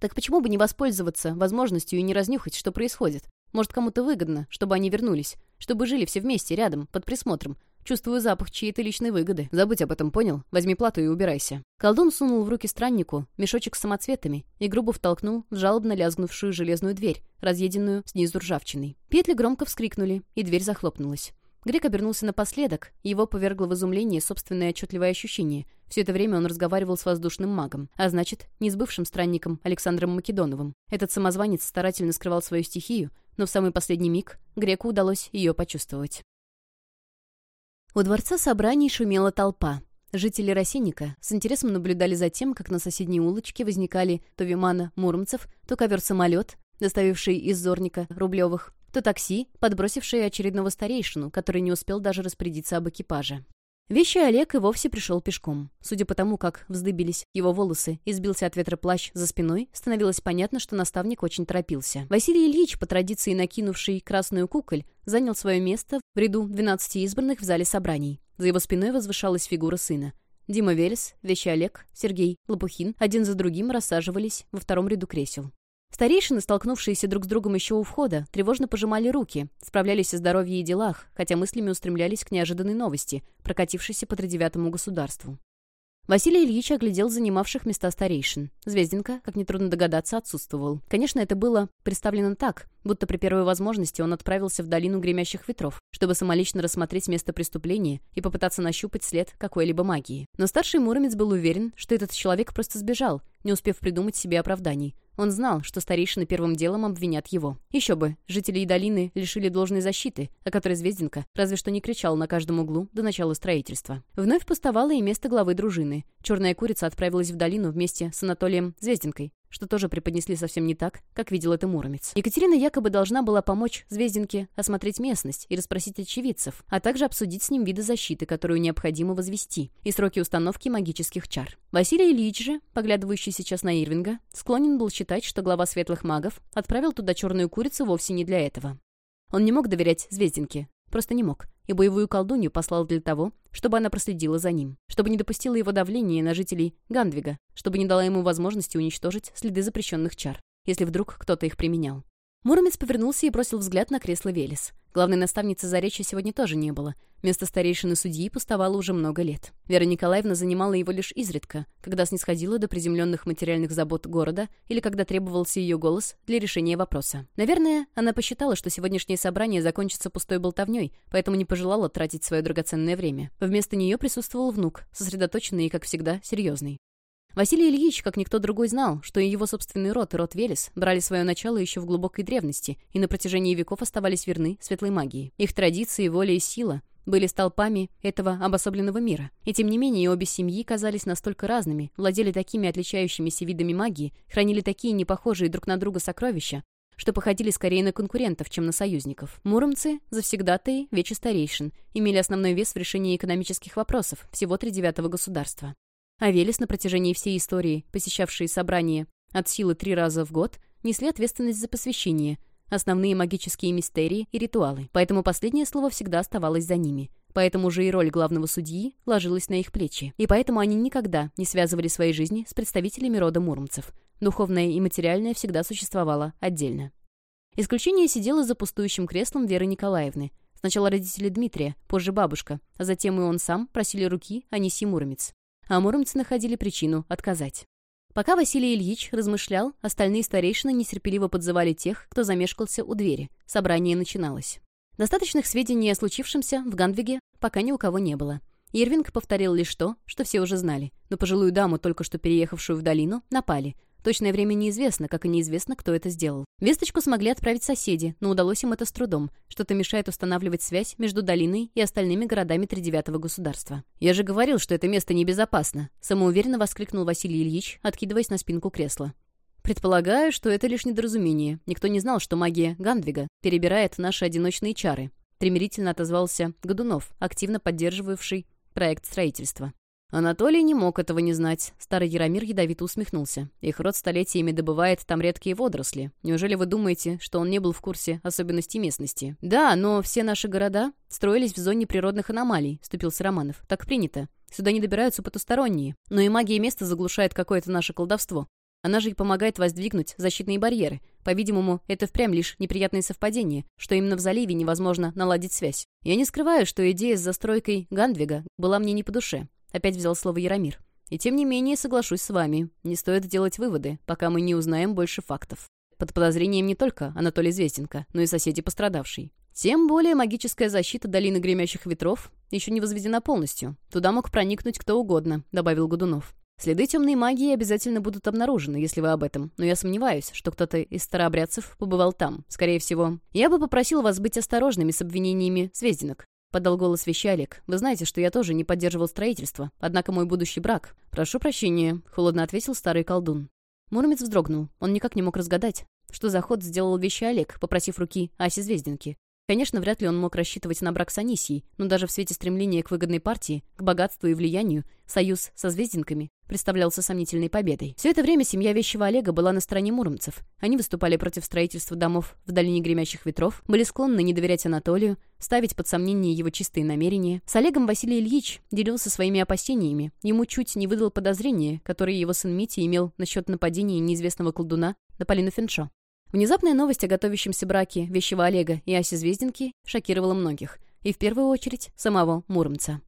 Так почему бы не воспользоваться возможностью и не разнюхать, что происходит? Может, кому-то выгодно, чтобы они вернулись, чтобы жили все вместе, рядом, под присмотром. Чувствую запах чьей-то личной выгоды. Забудь об этом, понял? Возьми плату и убирайся». Колдун сунул в руки страннику мешочек с самоцветами и грубо втолкнул в жалобно лязгнувшую железную дверь, разъеденную снизу ржавчиной. Петли громко вскрикнули, и дверь захлопнулась. Грек обернулся напоследок, его повергло в изумление собственное отчетливое ощущение. Все это время он разговаривал с воздушным магом, а значит, не с бывшим странником Александром Македоновым. Этот самозванец старательно скрывал свою стихию, но в самый последний миг Греку удалось ее почувствовать. У дворца собраний шумела толпа. Жители Росинника с интересом наблюдали за тем, как на соседней улочке возникали то Вимана Муромцев, то ковер-самолет, доставивший из Зорника Рублевых, то такси, подбросившее очередного старейшину, который не успел даже распорядиться об экипаже. Вещи Олег и вовсе пришел пешком. Судя по тому, как вздыбились его волосы и сбился от ветра плащ за спиной, становилось понятно, что наставник очень торопился. Василий Ильич, по традиции накинувший красную куколь, занял свое место в ряду 12 избранных в зале собраний. За его спиной возвышалась фигура сына. Дима Велес, Вещи Олег, Сергей, Лопухин один за другим рассаживались во втором ряду кресел. Старейшины, столкнувшиеся друг с другом еще у входа, тревожно пожимали руки, справлялись о здоровье и делах, хотя мыслями устремлялись к неожиданной новости, прокатившейся по тридевятому государству. Василий Ильич оглядел занимавших места старейшин. Звезденко, как нетрудно догадаться, отсутствовал. Конечно, это было представлено так, будто при первой возможности он отправился в долину гремящих ветров, чтобы самолично рассмотреть место преступления и попытаться нащупать след какой-либо магии. Но старший Муромец был уверен, что этот человек просто сбежал, не успев придумать себе оправданий. Он знал, что старейшины первым делом обвинят его. Еще бы, жителей долины лишили должной защиты, о которой Звезденко разве что не кричал на каждом углу до начала строительства. Вновь пустовало и место главы дружины. Черная курица отправилась в долину вместе с Анатолием Звезденкой, что тоже преподнесли совсем не так, как видел это Муромец. Екатерина якобы должна была помочь Звездинке осмотреть местность и расспросить очевидцев, а также обсудить с ним виды защиты, которую необходимо возвести, и сроки установки магических чар. Василий Ильич же, поглядывающий сейчас на Ирвинга, склонен был считать, что глава светлых магов отправил туда черную курицу вовсе не для этого. Он не мог доверять Звездинке. просто не мог, и боевую колдунью послал для того, чтобы она проследила за ним, чтобы не допустила его давления на жителей Гандвига, чтобы не дала ему возможности уничтожить следы запрещенных чар, если вдруг кто-то их применял. Муромец повернулся и бросил взгляд на кресло Велес. Главной наставницы Заречья сегодня тоже не было. Место старейшины судьи пустовало уже много лет. Вера Николаевна занимала его лишь изредка, когда снисходила до приземленных материальных забот города или когда требовался ее голос для решения вопроса. Наверное, она посчитала, что сегодняшнее собрание закончится пустой болтовней, поэтому не пожелала тратить свое драгоценное время. Вместо нее присутствовал внук, сосредоточенный и, как всегда, серьезный. Василий Ильич, как никто другой, знал, что и его собственный род и род Велес брали свое начало еще в глубокой древности и на протяжении веков оставались верны светлой магии. Их традиции, воля и сила были столпами этого обособленного мира. И тем не менее обе семьи казались настолько разными, владели такими отличающимися видами магии, хранили такие непохожие друг на друга сокровища, что походили скорее на конкурентов, чем на союзников. Муромцы, завсегдатые, вече старейшин, имели основной вес в решении экономических вопросов всего тридевятого государства. А Велес на протяжении всей истории, посещавшие собрания от силы три раза в год, несли ответственность за посвящение, основные магические мистерии и ритуалы. Поэтому последнее слово всегда оставалось за ними. Поэтому же и роль главного судьи ложилась на их плечи. И поэтому они никогда не связывали своей жизни с представителями рода муромцев. Духовное и материальное всегда существовало отдельно. Исключение сидело за пустующим креслом Веры Николаевны. Сначала родители Дмитрия, позже бабушка, а затем и он сам просили руки Аниси Муромец а муромцы находили причину отказать. Пока Василий Ильич размышлял, остальные старейшины нетерпеливо подзывали тех, кто замешкался у двери. Собрание начиналось. Достаточных сведений о случившемся в Гандвиге пока ни у кого не было. Ирвинг повторил лишь то, что все уже знали. Но пожилую даму, только что переехавшую в долину, напали. Точное время неизвестно, как и неизвестно, кто это сделал. Весточку смогли отправить соседи, но удалось им это с трудом. Что-то мешает устанавливать связь между долиной и остальными городами тридевятого государства. «Я же говорил, что это место небезопасно», — самоуверенно воскликнул Василий Ильич, откидываясь на спинку кресла. «Предполагаю, что это лишь недоразумение. Никто не знал, что магия Гандвига перебирает наши одиночные чары», — примирительно отозвался Годунов, активно поддерживавший проект строительства. Анатолий не мог этого не знать. Старый Яромир ядовито усмехнулся. Их род столетиями добывает там редкие водоросли. Неужели вы думаете, что он не был в курсе особенностей местности? Да, но все наши города строились в зоне природных аномалий, вступился Романов. Так принято. Сюда не добираются потусторонние. Но и магия места заглушает какое-то наше колдовство. Она же и помогает воздвигнуть защитные барьеры. По-видимому, это впрямь лишь неприятное совпадение, что именно в заливе невозможно наладить связь. Я не скрываю, что идея с застройкой Гандвига была мне не по душе. Опять взял слово Яромир. И тем не менее соглашусь с вами. Не стоит делать выводы, пока мы не узнаем больше фактов. Под подозрением не только Анатолий Звезденко, но и соседи пострадавшей. Тем более магическая защита долины гремящих ветров еще не возведена полностью. Туда мог проникнуть кто угодно, добавил Годунов. Следы темной магии обязательно будут обнаружены, если вы об этом, но я сомневаюсь, что кто-то из старообрядцев побывал там. Скорее всего, я бы попросил вас быть осторожными с обвинениями Звездинок. — подал голос вещалик. «Вы знаете, что я тоже не поддерживал строительство, однако мой будущий брак...» «Прошу прощения», — холодно ответил старый колдун. Муромец вздрогнул. Он никак не мог разгадать, что за ход сделал вещи Олег, попросив руки Аси Звездинки. Конечно, вряд ли он мог рассчитывать на брак с Анисией, но даже в свете стремления к выгодной партии, к богатству и влиянию, союз со звездинками представлялся сомнительной победой. Все это время семья вещего Олега была на стороне муромцев. Они выступали против строительства домов в долине гремящих ветров, были склонны не доверять Анатолию, ставить под сомнение его чистые намерения. С Олегом Василий Ильич делился своими опасениями. Ему чуть не выдал подозрения, которые его сын Митя имел насчет нападения неизвестного колдуна на Полину Феншо. Внезапная новость о готовящемся браке вещего Олега и Аси Звездинки шокировала многих, и в первую очередь самого Муромца.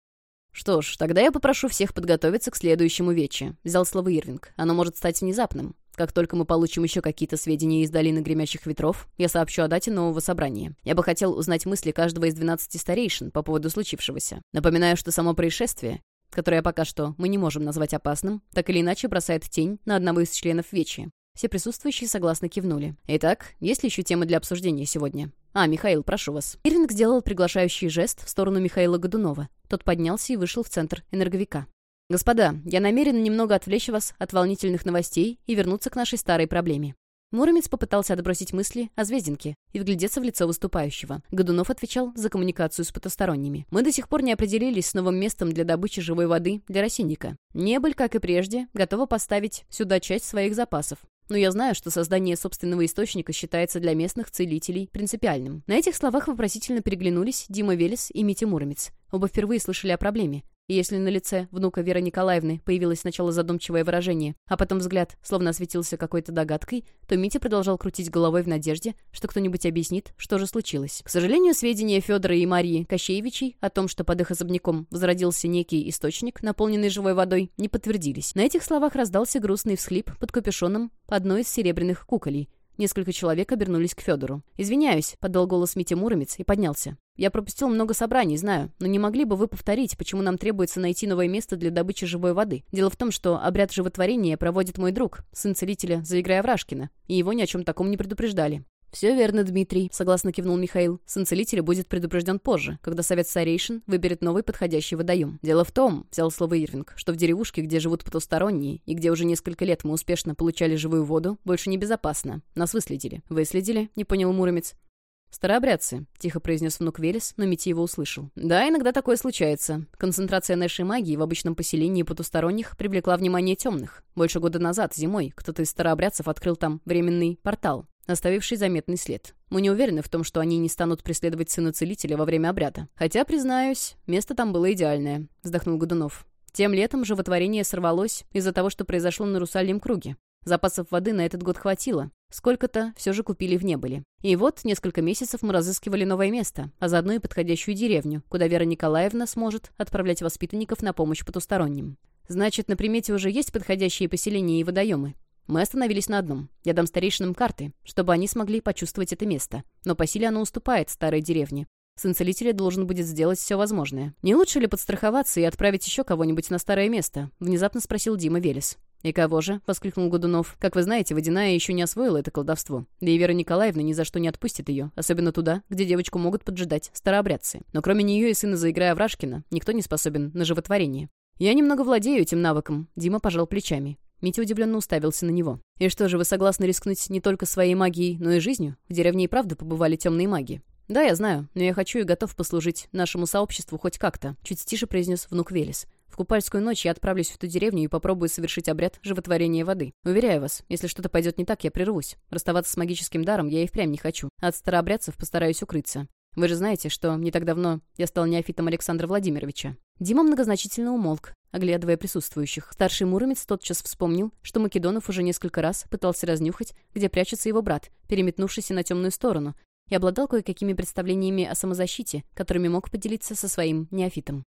«Что ж, тогда я попрошу всех подготовиться к следующему вече», — взял слово Ирвинг. «Оно может стать внезапным. Как только мы получим еще какие-то сведения из долины гремящих ветров, я сообщу о дате нового собрания. Я бы хотел узнать мысли каждого из 12 старейшин по поводу случившегося. Напоминаю, что само происшествие, которое пока что мы не можем назвать опасным, так или иначе бросает тень на одного из членов Вечи. Все присутствующие согласно кивнули. «Итак, есть ли еще темы для обсуждения сегодня?» «А, Михаил, прошу вас». Ирвинг сделал приглашающий жест в сторону Михаила Годунова. Тот поднялся и вышел в центр энерговика. «Господа, я намерен немного отвлечь вас от волнительных новостей и вернуться к нашей старой проблеме». Муромец попытался отбросить мысли о Звездинке и вглядеться в лицо выступающего. Годунов отвечал за коммуникацию с потусторонними. «Мы до сих пор не определились с новым местом для добычи живой воды для росинника. Небыль, как и прежде, готова поставить сюда часть своих запасов. Но я знаю, что создание собственного источника считается для местных целителей принципиальным». На этих словах вопросительно переглянулись Дима Велес и Митя Муромец. Оба впервые слышали о проблеме. И если на лице внука Веры Николаевны появилось сначала задумчивое выражение, а потом взгляд словно осветился какой-то догадкой, то Митя продолжал крутить головой в надежде, что кто-нибудь объяснит, что же случилось. К сожалению, сведения Федора и Марии Кощеевичей о том, что под их особняком возродился некий источник, наполненный живой водой, не подтвердились. На этих словах раздался грустный всхлип под капюшоном одной из серебряных куколей, Несколько человек обернулись к Федору. «Извиняюсь», — подал голос Митя Муромец и поднялся. «Я пропустил много собраний, знаю, но не могли бы вы повторить, почему нам требуется найти новое место для добычи живой воды? Дело в том, что обряд животворения проводит мой друг, сын целителя Заиграя Врашкина, и его ни о чем таком не предупреждали. «Все верно, Дмитрий», — согласно кивнул Михаил. «Сын целителя будет предупрежден позже, когда совет старейшин выберет новый подходящий водоем. Дело в том, — взял слово Ирвинг, — что в деревушке, где живут потусторонние, и где уже несколько лет мы успешно получали живую воду, больше небезопасно. Нас выследили». «Выследили?» — не понял Муромец. «Старообрядцы», — тихо произнес внук Велес, но Мити его услышал. «Да, иногда такое случается. Концентрация нашей магии в обычном поселении потусторонних привлекла внимание темных. Больше года назад, зимой, кто-то из старообрядцев открыл там временный портал оставивший заметный след. Мы не уверены в том, что они не станут преследовать сына целителя во время обряда. Хотя, признаюсь, место там было идеальное», — вздохнул Годунов. Тем летом животворение сорвалось из-за того, что произошло на Русальем круге. Запасов воды на этот год хватило. Сколько-то все же купили в небыли. И вот несколько месяцев мы разыскивали новое место, а заодно и подходящую деревню, куда Вера Николаевна сможет отправлять воспитанников на помощь потусторонним. Значит, на примете уже есть подходящие поселения и водоемы. Мы остановились на одном. Я дам старейшинам карты, чтобы они смогли почувствовать это место. Но по силе оно уступает старой деревне. Сын целителя должен будет сделать все возможное. «Не лучше ли подстраховаться и отправить еще кого-нибудь на старое место?» — внезапно спросил Дима Велес. «И кого же?» — воскликнул Годунов. «Как вы знаете, Водяная еще не освоила это колдовство. Да и Вера Николаевна ни за что не отпустит ее, особенно туда, где девочку могут поджидать старообрядцы. Но кроме нее и сына Заиграя Врашкина, никто не способен на животворение. Я немного владею этим навыком», — Дима пожал плечами. Митя удивленно уставился на него. «И что же, вы согласны рискнуть не только своей магией, но и жизнью? В деревне и правда побывали темные маги». «Да, я знаю, но я хочу и готов послужить нашему сообществу хоть как-то», — чуть тише произнес внук Велес. «В купальскую ночь я отправлюсь в ту деревню и попробую совершить обряд животворения воды. Уверяю вас, если что-то пойдет не так, я прервусь. Расставаться с магическим даром я и впрямь не хочу. От старообрядцев постараюсь укрыться. Вы же знаете, что не так давно я стал неофитом Александра Владимировича». Дима многозначительно умолк, оглядывая присутствующих. Старший Муромец тотчас вспомнил, что Македонов уже несколько раз пытался разнюхать, где прячется его брат, переметнувшийся на темную сторону, и обладал кое-какими представлениями о самозащите, которыми мог поделиться со своим неофитом.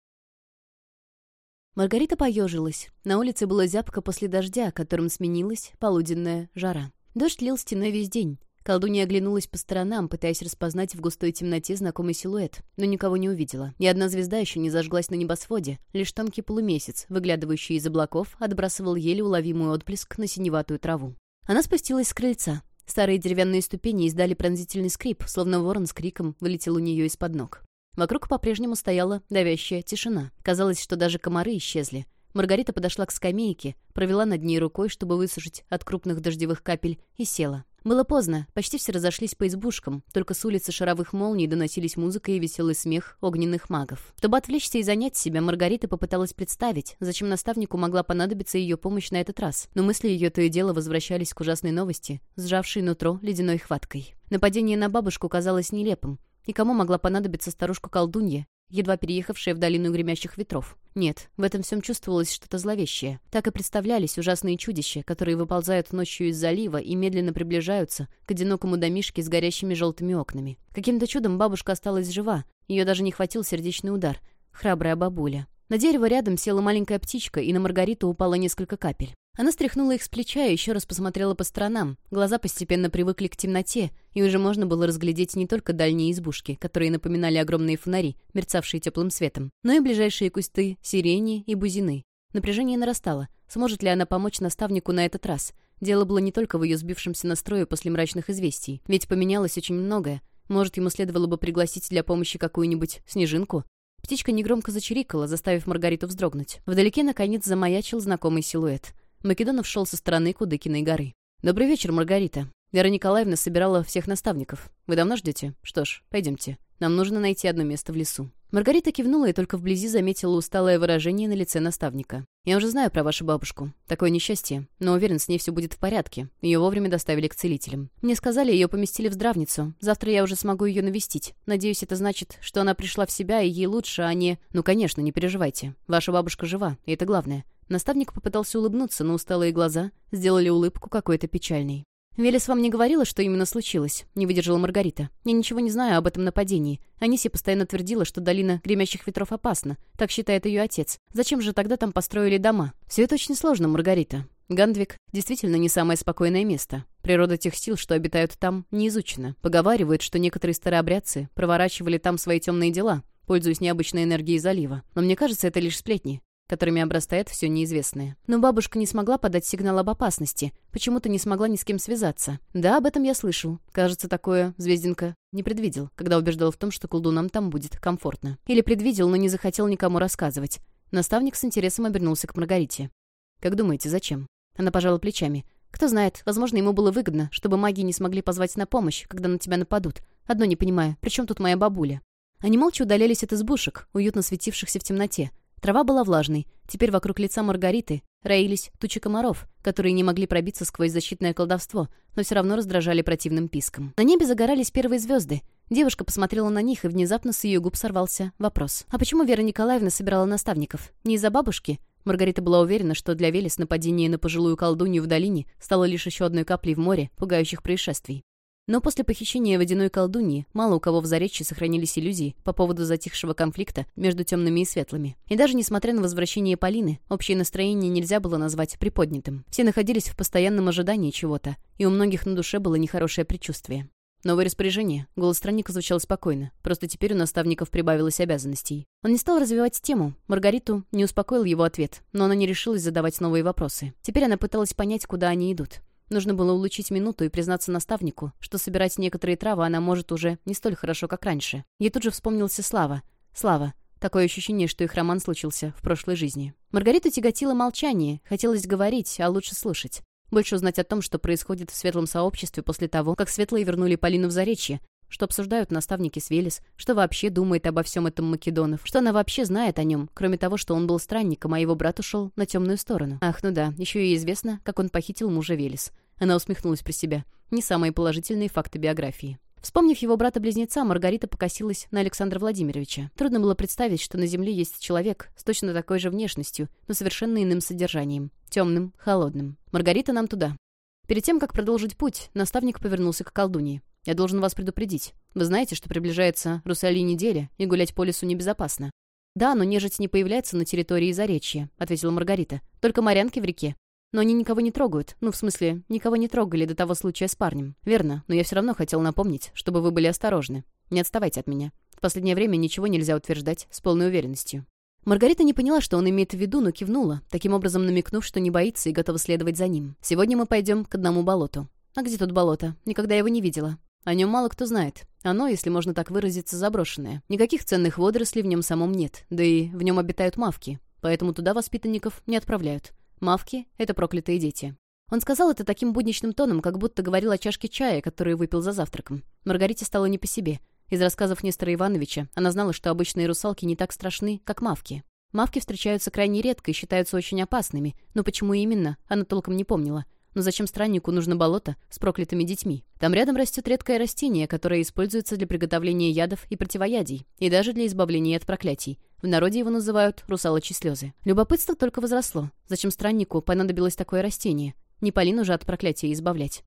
Маргарита поежилась. На улице было зябко после дождя, которым сменилась полуденная жара. Дождь лил стеной весь день. Колдунья оглянулась по сторонам, пытаясь распознать в густой темноте знакомый силуэт, но никого не увидела. Ни одна звезда еще не зажглась на небосводе, лишь тонкий полумесяц, выглядывающий из облаков, отбрасывал еле уловимый отблеск на синеватую траву. Она спустилась с крыльца. Старые деревянные ступени издали пронзительный скрип, словно ворон с криком вылетел у нее из-под ног. Вокруг по-прежнему стояла давящая тишина. Казалось, что даже комары исчезли. Маргарита подошла к скамейке, провела над ней рукой, чтобы высушить от крупных дождевых капель, и села. Было поздно, почти все разошлись по избушкам, только с улицы шаровых молний доносились музыка и веселый смех огненных магов. Чтобы отвлечься и занять себя, Маргарита попыталась представить, зачем наставнику могла понадобиться ее помощь на этот раз. Но мысли ее то и дело возвращались к ужасной новости, сжавшей нутро ледяной хваткой. Нападение на бабушку казалось нелепым. И кому могла понадобиться старушка-колдунья, едва переехавшая в долину гремящих ветров. Нет, в этом всем чувствовалось что-то зловещее. Так и представлялись ужасные чудища, которые выползают ночью из залива и медленно приближаются к одинокому домишке с горящими желтыми окнами. Каким-то чудом бабушка осталась жива, ее даже не хватил сердечный удар. Храбрая бабуля. На дерево рядом села маленькая птичка, и на Маргариту упало несколько капель. Она стряхнула их с плеча и еще раз посмотрела по сторонам. Глаза постепенно привыкли к темноте, и уже можно было разглядеть не только дальние избушки, которые напоминали огромные фонари, мерцавшие теплым светом, но и ближайшие кусты, сирени и бузины. Напряжение нарастало. Сможет ли она помочь наставнику на этот раз? Дело было не только в ее сбившемся настрое после мрачных известий, ведь поменялось очень многое. Может, ему следовало бы пригласить для помощи какую-нибудь снежинку? Птичка негромко зачирикала, заставив Маргариту вздрогнуть. Вдалеке, наконец, замаячил знакомый силуэт. Македонов шел со стороны Кудыкиной горы. «Добрый вечер, Маргарита. Вера Николаевна собирала всех наставников. Вы давно ждете? Что ж, пойдемте. Нам нужно найти одно место в лесу». Маргарита кивнула и только вблизи заметила усталое выражение на лице наставника. «Я уже знаю про вашу бабушку. Такое несчастье. Но уверен, с ней все будет в порядке. Ее вовремя доставили к целителям. Мне сказали, ее поместили в здравницу. Завтра я уже смогу ее навестить. Надеюсь, это значит, что она пришла в себя, и ей лучше, а не... Ну, конечно, не переживайте. Ваша бабушка жива, и это главное». Наставник попытался улыбнуться, но усталые глаза сделали улыбку какой-то печальной. «Велес вам не говорила, что именно случилось?» — не выдержала Маргарита. «Я ничего не знаю об этом нападении. Аниси постоянно твердила, что долина гремящих ветров опасна. Так считает ее отец. Зачем же тогда там построили дома? Все это очень сложно, Маргарита. Гандвик действительно не самое спокойное место. Природа тех сил, что обитают там, не изучена. Поговаривают, что некоторые старообрядцы проворачивали там свои темные дела, пользуясь необычной энергией залива. Но мне кажется, это лишь сплетни которыми обрастает все неизвестное. Но бабушка не смогла подать сигнал об опасности, почему-то не смогла ни с кем связаться. Да, об этом я слышал. Кажется, такое Звездинка не предвидел, когда убеждал в том, что колдунам там будет комфортно. Или предвидел, но не захотел никому рассказывать. Наставник с интересом обернулся к Маргарите. «Как думаете, зачем?» Она пожала плечами. «Кто знает, возможно, ему было выгодно, чтобы маги не смогли позвать на помощь, когда на тебя нападут. Одно не понимаю, при чем тут моя бабуля?» Они молча удалялись от избушек, уютно светившихся в темноте. Трава была влажной. Теперь вокруг лица Маргариты роились тучи комаров, которые не могли пробиться сквозь защитное колдовство, но все равно раздражали противным писком. На небе загорались первые звезды. Девушка посмотрела на них, и внезапно с ее губ сорвался вопрос. «А почему Вера Николаевна собирала наставников? Не из-за бабушки?» Маргарита была уверена, что для Велес нападение на пожилую колдунью в долине стало лишь еще одной каплей в море пугающих происшествий. Но после похищения водяной колдуньи мало у кого в Заречье сохранились иллюзии по поводу затихшего конфликта между темными и светлыми. И даже несмотря на возвращение Полины, общее настроение нельзя было назвать приподнятым. Все находились в постоянном ожидании чего-то, и у многих на душе было нехорошее предчувствие. Новое распоряжение. Голос странника звучал спокойно. Просто теперь у наставников прибавилось обязанностей. Он не стал развивать тему. Маргариту не успокоил его ответ, но она не решилась задавать новые вопросы. Теперь она пыталась понять, куда они идут. Нужно было улучшить минуту и признаться наставнику, что собирать некоторые травы она может уже не столь хорошо, как раньше. Ей тут же вспомнился Слава. Слава. Такое ощущение, что их роман случился в прошлой жизни. Маргарита тяготила молчание, хотелось говорить, а лучше слушать. Больше узнать о том, что происходит в светлом сообществе после того, как светлые вернули Полину в Заречье, что обсуждают наставники Свелис, что вообще думает обо всем этом Македонов, что она вообще знает о нем, кроме того, что он был странником, а его брат ушел на темную сторону. Ах, ну да, еще и известно, как он похитил мужа Велес. Она усмехнулась про себя. Не самые положительные факты биографии. Вспомнив его брата-близнеца, Маргарита покосилась на Александра Владимировича. Трудно было представить, что на Земле есть человек с точно такой же внешностью, но совершенно иным содержанием. Темным, холодным. Маргарита нам туда. Перед тем, как продолжить путь, наставник повернулся к колдуньи. «Я должен вас предупредить. Вы знаете, что приближается Русали неделя, и гулять по лесу небезопасно». «Да, но нежить не появляется на территории Заречья», — ответила Маргарита. «Только морянки в реке. Но они никого не трогают. Ну, в смысле, никого не трогали до того случая с парнем. Верно, но я все равно хотел напомнить, чтобы вы были осторожны. Не отставайте от меня. В последнее время ничего нельзя утверждать с полной уверенностью». Маргарита не поняла, что он имеет в виду, но кивнула, таким образом намекнув, что не боится и готова следовать за ним. «Сегодня мы пойдем к одному болоту». «А где тут болото? Никогда его не видела». О нем мало кто знает. Оно, если можно так выразиться, заброшенное. Никаких ценных водорослей в нем самом нет, да и в нем обитают мавки, поэтому туда воспитанников не отправляют. Мавки — это проклятые дети. Он сказал это таким будничным тоном, как будто говорил о чашке чая, которую выпил за завтраком. Маргарите стало не по себе. Из рассказов Нестора Ивановича она знала, что обычные русалки не так страшны, как мавки. Мавки встречаются крайне редко и считаются очень опасными, но почему именно, она толком не помнила. Но зачем страннику нужно болото с проклятыми детьми? Там рядом растет редкое растение, которое используется для приготовления ядов и противоядий, и даже для избавления от проклятий. В народе его называют русалочьи слезы. Любопытство только возросло. Зачем страннику понадобилось такое растение? Не Полину же от проклятия избавлять.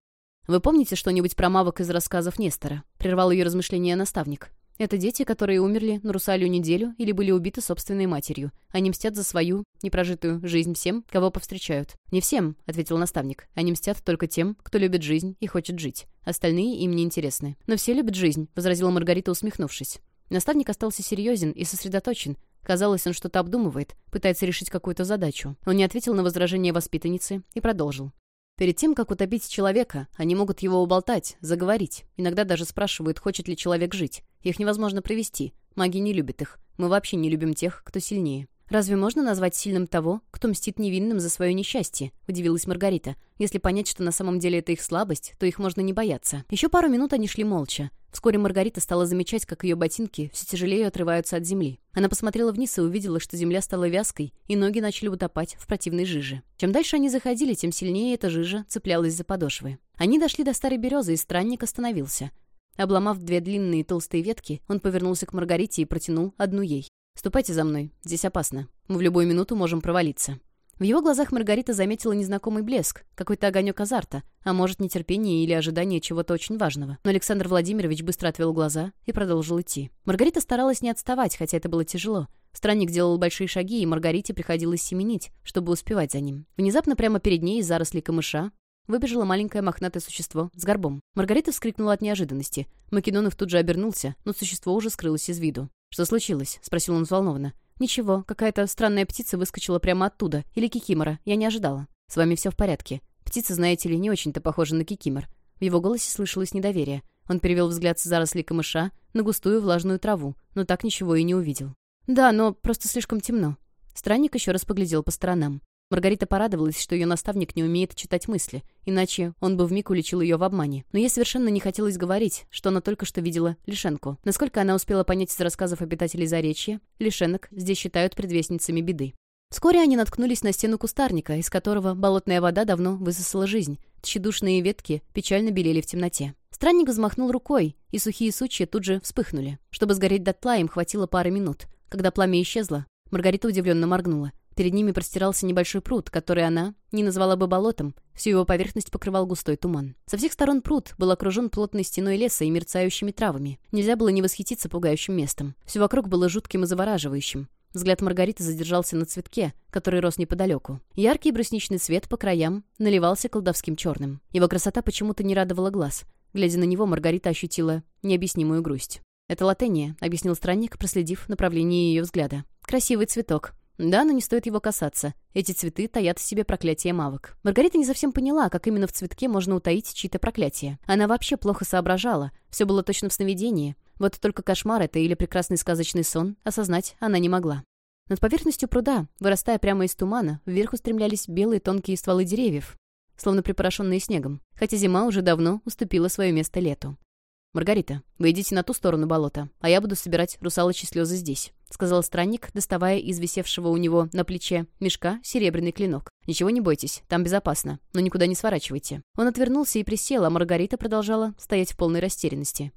«Вы помните что-нибудь про мавок из рассказов Нестора?» — прервал ее размышления наставник. Это дети, которые умерли на русалью неделю или были убиты собственной матерью. Они мстят за свою, непрожитую жизнь всем, кого повстречают. «Не всем», — ответил наставник. «Они мстят только тем, кто любит жизнь и хочет жить. Остальные им не интересны». «Но все любят жизнь», — возразила Маргарита, усмехнувшись. Наставник остался серьезен и сосредоточен. Казалось, он что-то обдумывает, пытается решить какую-то задачу. Он не ответил на возражение воспитанницы и продолжил. Перед тем, как утопить человека, они могут его уболтать, заговорить. Иногда даже спрашивают, хочет ли человек жить. Их невозможно привести. Маги не любят их. Мы вообще не любим тех, кто сильнее. «Разве можно назвать сильным того, кто мстит невинным за свое несчастье?» — удивилась Маргарита. «Если понять, что на самом деле это их слабость, то их можно не бояться». Еще пару минут они шли молча. Вскоре Маргарита стала замечать, как ее ботинки все тяжелее отрываются от земли. Она посмотрела вниз и увидела, что земля стала вязкой, и ноги начали утопать в противной жиже. Чем дальше они заходили, тем сильнее эта жижа цеплялась за подошвы. Они дошли до старой березы, и странник остановился. Обломав две длинные толстые ветки, он повернулся к Маргарите и протянул одну ей. «Ступайте за мной. Здесь опасно. Мы в любую минуту можем провалиться». В его глазах Маргарита заметила незнакомый блеск, какой-то огонек азарта, а может, нетерпение или ожидание чего-то очень важного. Но Александр Владимирович быстро отвел глаза и продолжил идти. Маргарита старалась не отставать, хотя это было тяжело. Странник делал большие шаги, и Маргарите приходилось семенить, чтобы успевать за ним. Внезапно прямо перед ней из зарослей камыша выбежало маленькое мохнатое существо с горбом. Маргарита вскрикнула от неожиданности. Македонов тут же обернулся, но существо уже скрылось из виду. «Что случилось?» — спросил он взволнованно. «Ничего, какая-то странная птица выскочила прямо оттуда. Или кикимора. Я не ожидала. С вами все в порядке. Птица, знаете ли, не очень-то похожа на кикимор». В его голосе слышалось недоверие. Он перевел взгляд с зарослей камыша на густую влажную траву, но так ничего и не увидел. «Да, но просто слишком темно». Странник еще раз поглядел по сторонам. Маргарита порадовалась, что ее наставник не умеет читать мысли, иначе он бы вмиг уличил ее в обмане. Но ей совершенно не хотелось говорить, что она только что видела Лишенку. Насколько она успела понять из рассказов обитателей Заречья, Лишенок здесь считают предвестницами беды. Вскоре они наткнулись на стену кустарника, из которого болотная вода давно высосала жизнь. Тщедушные ветки печально белели в темноте. Странник взмахнул рукой, и сухие сучья тут же вспыхнули. Чтобы сгореть дотла, им хватило пары минут. Когда пламя исчезло, Маргарита удивленно моргнула. Перед ними простирался небольшой пруд, который она не назвала бы болотом. Всю его поверхность покрывал густой туман. Со всех сторон пруд был окружен плотной стеной леса и мерцающими травами. Нельзя было не восхититься пугающим местом. Все вокруг было жутким и завораживающим. Взгляд Маргариты задержался на цветке, который рос неподалеку. Яркий брусничный цвет по краям наливался колдовским черным. Его красота почему-то не радовала глаз. Глядя на него, Маргарита ощутила необъяснимую грусть. «Это латения», — объяснил странник, проследив направление ее взгляда. «Красивый цветок. Да, но не стоит его касаться. Эти цветы таят в себе проклятие мавок. Маргарита не совсем поняла, как именно в цветке можно утаить чьи-то проклятия. Она вообще плохо соображала. Все было точно в сновидении. Вот только кошмар это или прекрасный сказочный сон осознать она не могла. Над поверхностью пруда, вырастая прямо из тумана, вверх устремлялись белые тонкие стволы деревьев, словно припорошенные снегом, хотя зима уже давно уступила свое место лету. «Маргарита, вы идите на ту сторону болота, а я буду собирать русалочьи слезы здесь», — сказал странник, доставая из висевшего у него на плече мешка серебряный клинок. «Ничего не бойтесь, там безопасно, но никуда не сворачивайте». Он отвернулся и присел, а Маргарита продолжала стоять в полной растерянности.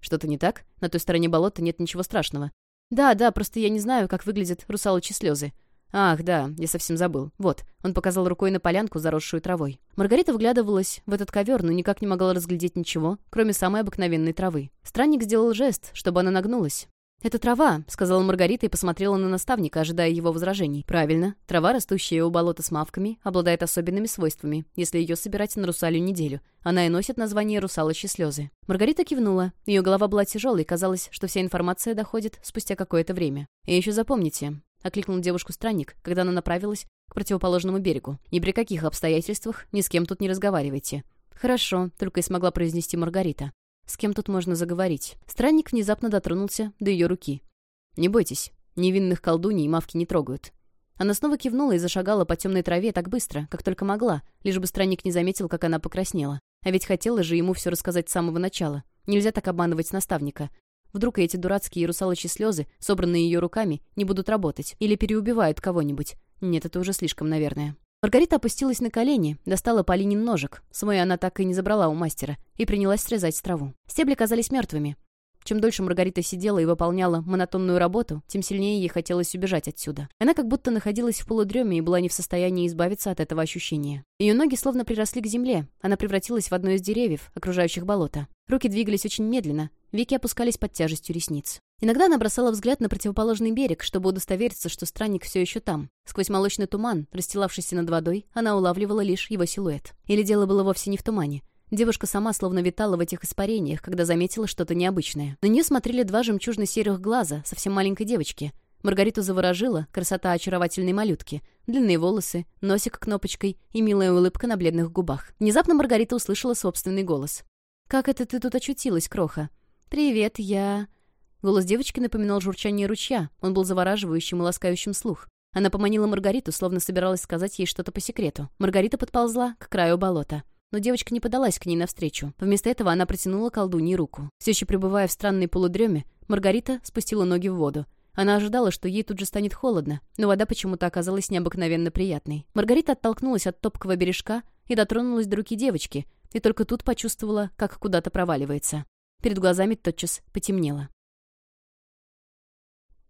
«Что-то не так? На той стороне болота нет ничего страшного». «Да, да, просто я не знаю, как выглядят русалочьи слезы. «Ах, да, я совсем забыл. Вот». Он показал рукой на полянку, заросшую травой. Маргарита вглядывалась в этот ковер, но никак не могла разглядеть ничего, кроме самой обыкновенной травы. Странник сделал жест, чтобы она нагнулась. «Это трава», — сказала Маргарита и посмотрела на наставника, ожидая его возражений. «Правильно. Трава, растущая у болота с мавками, обладает особенными свойствами, если ее собирать на русалью неделю. Она и носит название русалочьи слезы». Маргарита кивнула. Ее голова была тяжелой, казалось, что вся информация доходит спустя какое-то время. И еще запомните, — окликнул девушку странник, когда она направилась к противоположному берегу. «Ни при каких обстоятельствах ни с кем тут не разговаривайте». «Хорошо», — только и смогла произнести Маргарита. «С кем тут можно заговорить?» Странник внезапно дотронулся до ее руки. «Не бойтесь, невинных колдуней мавки не трогают». Она снова кивнула и зашагала по темной траве так быстро, как только могла, лишь бы странник не заметил, как она покраснела. А ведь хотела же ему все рассказать с самого начала. Нельзя так обманывать наставника. Вдруг эти дурацкие русалочьи слезы, собранные ее руками, не будут работать или переубивают кого-нибудь. Нет, это уже слишком, наверное. Маргарита опустилась на колени, достала Полинин ножик, свой она так и не забрала у мастера, и принялась срезать траву. Стебли казались мертвыми, чем дольше Маргарита сидела и выполняла монотонную работу, тем сильнее ей хотелось убежать отсюда. Она как будто находилась в полудреме и была не в состоянии избавиться от этого ощущения. Ее ноги словно приросли к земле. Она превратилась в одно из деревьев, окружающих болото. Руки двигались очень медленно, веки опускались под тяжестью ресниц. Иногда она бросала взгляд на противоположный берег, чтобы удостовериться, что странник все еще там. Сквозь молочный туман, расстилавшийся над водой, она улавливала лишь его силуэт. Или дело было вовсе не в тумане. Девушка сама словно витала в этих испарениях, когда заметила что-то необычное. На нее смотрели два жемчужно-серых глаза совсем маленькой девочки. Маргариту заворожила красота очаровательной малютки. Длинные волосы, носик кнопочкой и милая улыбка на бледных губах. Внезапно Маргарита услышала собственный голос. «Как это ты тут очутилась, Кроха?» «Привет, я...» Голос девочки напоминал журчание ручья, он был завораживающим и ласкающим слух. Она поманила Маргариту, словно собиралась сказать ей что-то по секрету. Маргарита подползла к краю болота. Но девочка не подалась к ней навстречу. Вместо этого она протянула колдуньи руку. Все еще пребывая в странной полудреме, Маргарита спустила ноги в воду. Она ожидала, что ей тут же станет холодно, но вода почему-то оказалась необыкновенно приятной. Маргарита оттолкнулась от топкого бережка и дотронулась до руки девочки, и только тут почувствовала, как куда-то проваливается. Перед глазами тотчас потемнело.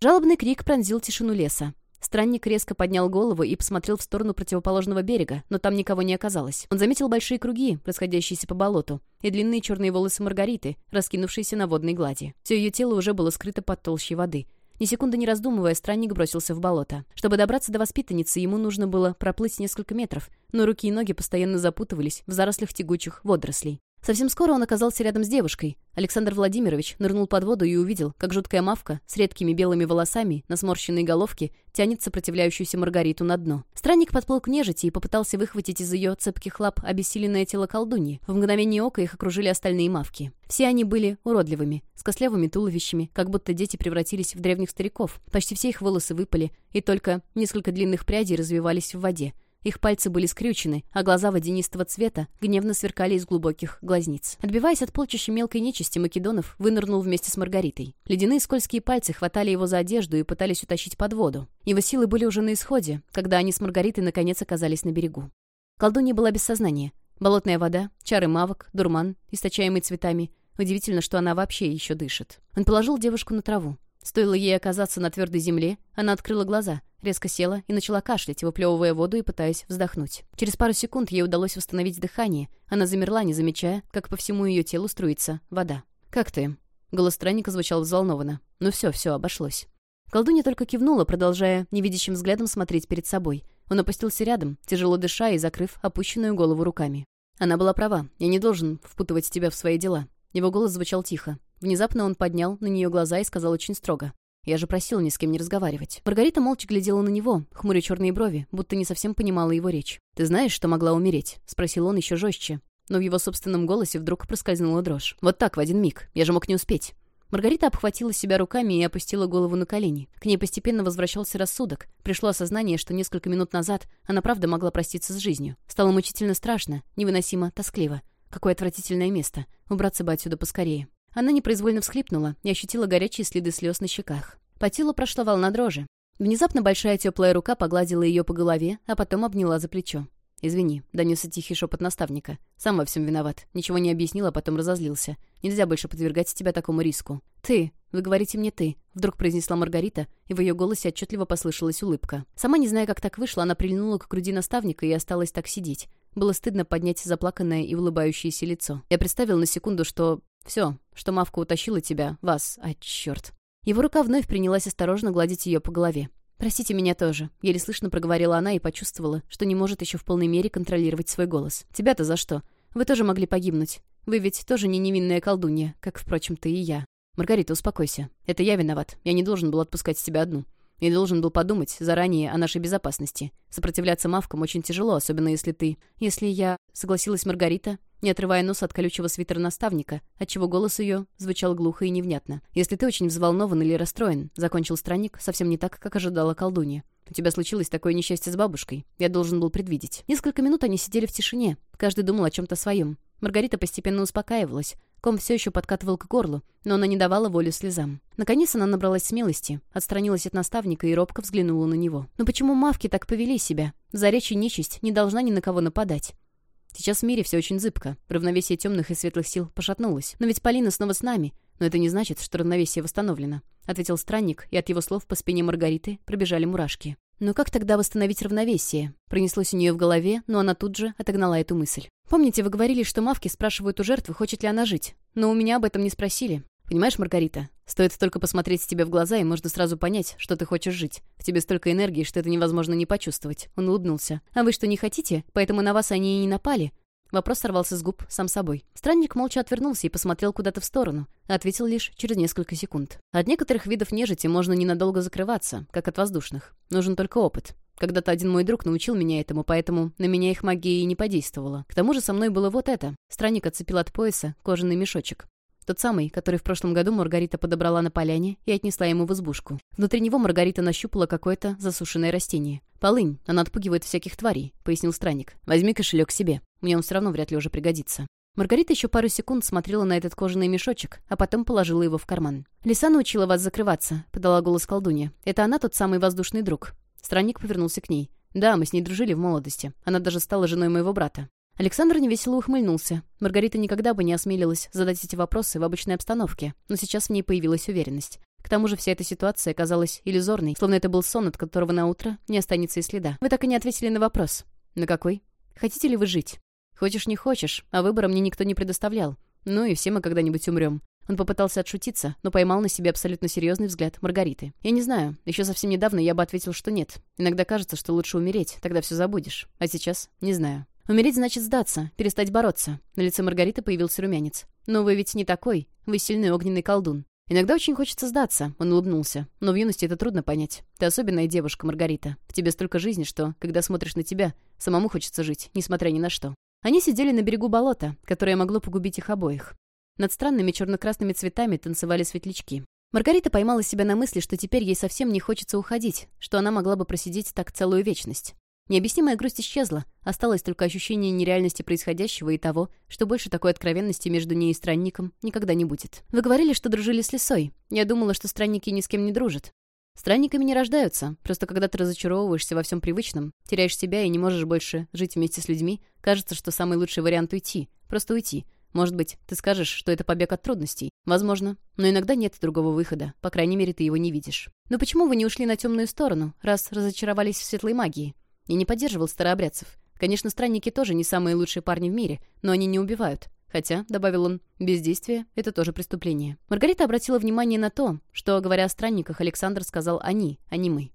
Жалобный крик пронзил тишину леса. Странник резко поднял голову и посмотрел в сторону противоположного берега, но там никого не оказалось. Он заметил большие круги, расходящиеся по болоту, и длинные черные волосы Маргариты, раскинувшиеся на водной глади. Все ее тело уже было скрыто под толщей воды. Ни секунды не раздумывая, странник бросился в болото. Чтобы добраться до воспитанницы, ему нужно было проплыть несколько метров, но руки и ноги постоянно запутывались в зарослях тягучих водорослей. Совсем скоро он оказался рядом с девушкой. Александр Владимирович нырнул под воду и увидел, как жуткая мавка с редкими белыми волосами на сморщенной головке тянет сопротивляющуюся Маргариту на дно. Странник подплыл к нежити и попытался выхватить из ее цепких лап обессиленное тело колдуньи. В мгновение ока их окружили остальные мавки. Все они были уродливыми, с костлявыми туловищами, как будто дети превратились в древних стариков. Почти все их волосы выпали, и только несколько длинных прядей развивались в воде. Их пальцы были скрючены, а глаза водянистого цвета гневно сверкали из глубоких глазниц. Отбиваясь от полчища мелкой нечисти, Македонов вынырнул вместе с Маргаритой. Ледяные скользкие пальцы хватали его за одежду и пытались утащить под воду. Его силы были уже на исходе, когда они с Маргаритой наконец оказались на берегу. Колдунья была без сознания. Болотная вода, чары мавок, дурман, источаемый цветами. Удивительно, что она вообще еще дышит. Он положил девушку на траву. Стоило ей оказаться на твердой земле, она открыла глаза, резко села и начала кашлять, выплевывая воду и пытаясь вздохнуть. Через пару секунд ей удалось восстановить дыхание. Она замерла, не замечая, как по всему ее телу струится вода. «Как ты?» Голос странника звучал взволнованно. «Ну все, все, обошлось». Колдунья только кивнула, продолжая невидящим взглядом смотреть перед собой. Он опустился рядом, тяжело дыша и закрыв опущенную голову руками. Она была права. Я не должен впутывать тебя в свои дела. Его голос звучал тихо. Внезапно он поднял на нее глаза и сказал очень строго. «Я же просил ни с кем не разговаривать». Маргарита молча глядела на него, хмуря черные брови, будто не совсем понимала его речь. «Ты знаешь, что могла умереть?» — спросил он еще жестче. Но в его собственном голосе вдруг проскользнула дрожь. «Вот так, в один миг. Я же мог не успеть». Маргарита обхватила себя руками и опустила голову на колени. К ней постепенно возвращался рассудок. Пришло осознание, что несколько минут назад она правда могла проститься с жизнью. Стало мучительно страшно, невыносимо тоскливо. Какое отвратительное место. Убраться бы отсюда поскорее. Она непроизвольно всхлипнула и ощутила горячие следы слез на щеках. По телу прошла волна дрожи. Внезапно большая теплая рука погладила ее по голове, а потом обняла за плечо. «Извини», — донесся тихий шепот наставника. «Сам во всем виноват. Ничего не объяснил, а потом разозлился. Нельзя больше подвергать тебя такому риску». «Ты! Вы говорите мне «ты», — вдруг произнесла Маргарита, и в ее голосе отчетливо послышалась улыбка. Сама не зная, как так вышло, она прильнула к груди наставника и осталась так сидеть. Было стыдно поднять заплаканное и улыбающееся лицо. Я представил на секунду, что все, что Мавка утащила тебя, вас, а черт. Его рука вновь принялась осторожно гладить ее по голове. «Простите меня тоже», — еле слышно проговорила она и почувствовала, что не может еще в полной мере контролировать свой голос. «Тебя-то за что? Вы тоже могли погибнуть. Вы ведь тоже не невинная колдунья, как, впрочем, ты и я. Маргарита, успокойся. Это я виноват. Я не должен был отпускать тебя одну. Я должен был подумать заранее о нашей безопасности. Сопротивляться мавкам очень тяжело, особенно если ты... Если я... Согласилась Маргарита, не отрывая нос от колючего свитера наставника, отчего голос ее звучал глухо и невнятно. «Если ты очень взволнован или расстроен», — закончил странник, совсем не так, как ожидала колдунья. «У тебя случилось такое несчастье с бабушкой. Я должен был предвидеть». Несколько минут они сидели в тишине. Каждый думал о чем-то своем. Маргарита постепенно успокаивалась. Ком все еще подкатывал к горлу, но она не давала волю слезам. Наконец она набралась смелости, отстранилась от наставника и робко взглянула на него. «Но почему мавки так повели себя? Заречья нечисть не должна ни на кого нападать. Сейчас в мире все очень зыбко. Равновесие темных и светлых сил пошатнулось. Но ведь Полина снова с нами. Но это не значит, что равновесие восстановлено. Ответил странник, и от его слов по спине Маргариты пробежали мурашки. Но как тогда восстановить равновесие? Пронеслось у нее в голове, но она тут же отогнала эту мысль. Помните, вы говорили, что мавки спрашивают у жертвы, хочет ли она жить? Но у меня об этом не спросили. Понимаешь, Маргарита, стоит только посмотреть тебе в глаза, и можно сразу понять, что ты хочешь жить. В тебе столько энергии, что это невозможно не почувствовать. Он улыбнулся. А вы что, не хотите? Поэтому на вас они и не напали? Вопрос сорвался с губ сам собой. Странник молча отвернулся и посмотрел куда-то в сторону. Ответил лишь через несколько секунд. От некоторых видов нежити можно ненадолго закрываться, как от воздушных. Нужен только опыт. Когда-то один мой друг научил меня этому, поэтому на меня их магия и не подействовала. К тому же со мной было вот это. Странник отцепил от пояса кожаный мешочек. Тот самый, который в прошлом году Маргарита подобрала на поляне и отнесла ему в избушку. Внутри него Маргарита нащупала какое-то засушенное растение. «Полынь, она отпугивает всяких тварей», — пояснил странник. «Возьми кошелек себе. Мне он все равно вряд ли уже пригодится». Маргарита еще пару секунд смотрела на этот кожаный мешочек, а потом положила его в карман. «Лиса научила вас закрываться», — подала голос колдунья. «Это она тот самый воздушный друг». Странник повернулся к ней. «Да, мы с ней дружили в молодости. Она даже стала женой моего брата». Александр невесело ухмыльнулся. Маргарита никогда бы не осмелилась задать эти вопросы в обычной обстановке, но сейчас в ней появилась уверенность. К тому же вся эта ситуация казалась иллюзорной, словно это был сон, от которого на утро не останется и следа. «Вы так и не ответили на вопрос». «На какой?» «Хотите ли вы жить?» Хочешь, не хочешь, а выбора мне никто не предоставлял. Ну и все мы когда-нибудь умрем. Он попытался отшутиться, но поймал на себе абсолютно серьезный взгляд Маргариты. «Я не знаю. Еще совсем недавно я бы ответил, что нет. Иногда кажется, что лучше умереть, тогда все забудешь. А сейчас не знаю. Умереть значит сдаться, перестать бороться». На лице Маргариты появился румянец. «Но вы ведь не такой. Вы сильный огненный колдун. Иногда очень хочется сдаться», — он улыбнулся. «Но в юности это трудно понять. Ты особенная девушка, Маргарита. В тебе столько жизни, что, когда смотришь на тебя, самому хочется жить, несмотря ни на что. Они сидели на берегу болота, которое могло погубить их обоих. Над странными черно-красными цветами танцевали светлячки. Маргарита поймала себя на мысли, что теперь ей совсем не хочется уходить, что она могла бы просидеть так целую вечность. Необъяснимая грусть исчезла, осталось только ощущение нереальности происходящего и того, что больше такой откровенности между ней и странником никогда не будет. «Вы говорили, что дружили с лисой. Я думала, что странники ни с кем не дружат. Странниками не рождаются, просто когда ты разочаровываешься во всем привычном, теряешь себя и не можешь больше жить вместе с людьми, кажется, что самый лучший вариант — уйти. Просто уйти. Может быть, ты скажешь, что это побег от трудностей. Возможно. Но иногда нет другого выхода. По крайней мере, ты его не видишь. Но почему вы не ушли на темную сторону, раз разочаровались в светлой магии? Я не поддерживал старообрядцев. Конечно, странники тоже не самые лучшие парни в мире, но они не убивают. Хотя, — добавил он, — бездействие — это тоже преступление. Маргарита обратила внимание на то, что, говоря о странниках, Александр сказал «они», а не «мы».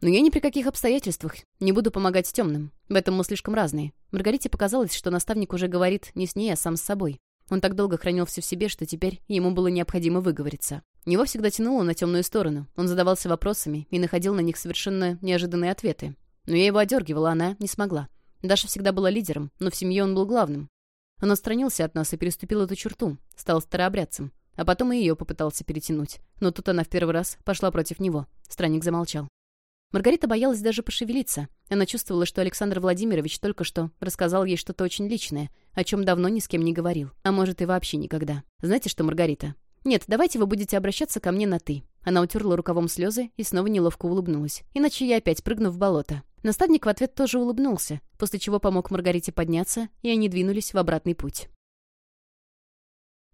Но я ни при каких обстоятельствах не буду помогать темным. В этом мы слишком разные. Маргарите показалось, что наставник уже говорит не с ней, а сам с собой. Он так долго хранил все в себе, что теперь ему было необходимо выговориться. Него всегда тянуло на темную сторону. Он задавался вопросами и находил на них совершенно неожиданные ответы. Но я его одергивала, она не смогла. Даша всегда была лидером, но в семье он был главным. Он отстранился от нас и переступил эту черту, стал старообрядцем. А потом и ее попытался перетянуть. Но тут она в первый раз пошла против него. Странник замолчал. Маргарита боялась даже пошевелиться. Она чувствовала, что Александр Владимирович только что рассказал ей что-то очень личное, о чем давно ни с кем не говорил. А может, и вообще никогда. Знаете что, Маргарита? Нет, давайте вы будете обращаться ко мне на «ты». Она утерла рукавом слезы и снова неловко улыбнулась. Иначе я опять прыгну в болото. Наставник в ответ тоже улыбнулся, после чего помог Маргарите подняться, и они двинулись в обратный путь.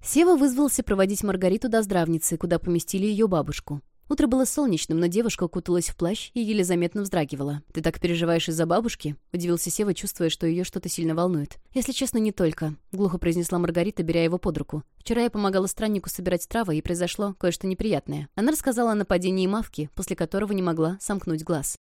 Сева вызвался проводить Маргариту до здравницы, куда поместили ее бабушку. Утро было солнечным, но девушка куталась в плащ и еле заметно вздрагивала. «Ты так переживаешь из-за бабушки?» — удивился Сева, чувствуя, что ее что-то сильно волнует. «Если честно, не только», — глухо произнесла Маргарита, беря его под руку. «Вчера я помогала страннику собирать травы, и произошло кое-что неприятное. Она рассказала о нападении Мавки, после которого не могла сомкнуть глаз.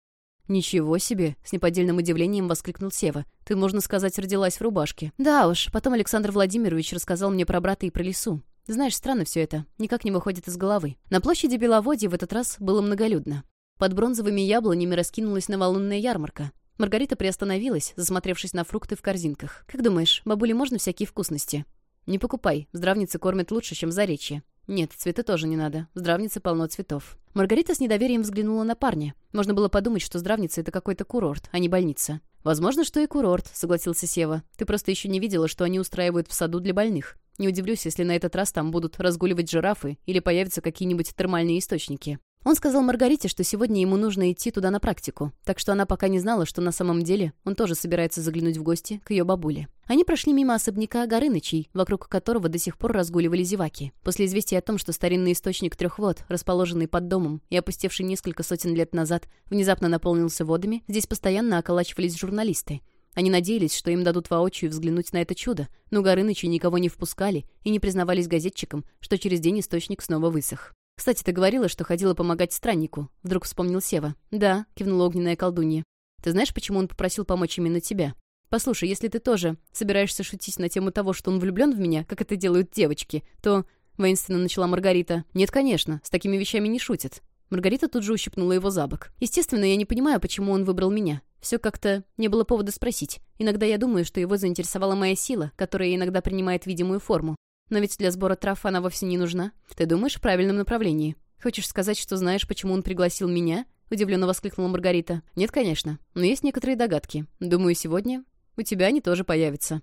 «Ничего себе!» — с неподдельным удивлением воскликнул Сева. «Ты, можно сказать, родилась в рубашке». «Да уж, потом Александр Владимирович рассказал мне про брата и про лесу. Знаешь, странно все это. Никак не выходит из головы. На площади Беловодья в этот раз было многолюдно. Под бронзовыми яблонями раскинулась новолунная ярмарка. Маргарита приостановилась, засмотревшись на фрукты в корзинках. «Как думаешь, бабуле можно всякие вкусности?» «Не покупай. Здравницы кормят лучше, чем Заречье. «Нет, цветы тоже не надо. В здравнице полно цветов». Маргарита с недоверием взглянула на парня. Можно было подумать, что здравница — это какой-то курорт, а не больница. «Возможно, что и курорт», — согласился Сева. «Ты просто еще не видела, что они устраивают в саду для больных. Не удивлюсь, если на этот раз там будут разгуливать жирафы или появятся какие-нибудь термальные источники. Он сказал Маргарите, что сегодня ему нужно идти туда на практику, так что она пока не знала, что на самом деле он тоже собирается заглянуть в гости к ее бабуле. Они прошли мимо особняка Горынычей, вокруг которого до сих пор разгуливали зеваки. После известия о том, что старинный источник трех вод, расположенный под домом и опустевший несколько сотен лет назад, внезапно наполнился водами, здесь постоянно околачивались журналисты. Они надеялись, что им дадут воочию взглянуть на это чудо, но Горынычи никого не впускали и не признавались газетчикам, что через день источник снова высох. «Кстати, ты говорила, что ходила помогать страннику», — вдруг вспомнил Сева. «Да», — кивнула огненная колдунья. «Ты знаешь, почему он попросил помочь именно тебя? Послушай, если ты тоже собираешься шутить на тему того, что он влюблен в меня, как это делают девочки, то...» — воинственно начала Маргарита. «Нет, конечно, с такими вещами не шутят». Маргарита тут же ущипнула его за бок. «Естественно, я не понимаю, почему он выбрал меня. Все как-то не было повода спросить. Иногда я думаю, что его заинтересовала моя сила, которая иногда принимает видимую форму. Но ведь для сбора трав она вовсе не нужна. Ты думаешь в правильном направлении. Хочешь сказать, что знаешь, почему он пригласил меня?» — удивленно воскликнула Маргарита. «Нет, конечно. Но есть некоторые догадки. Думаю, сегодня у тебя они тоже появятся».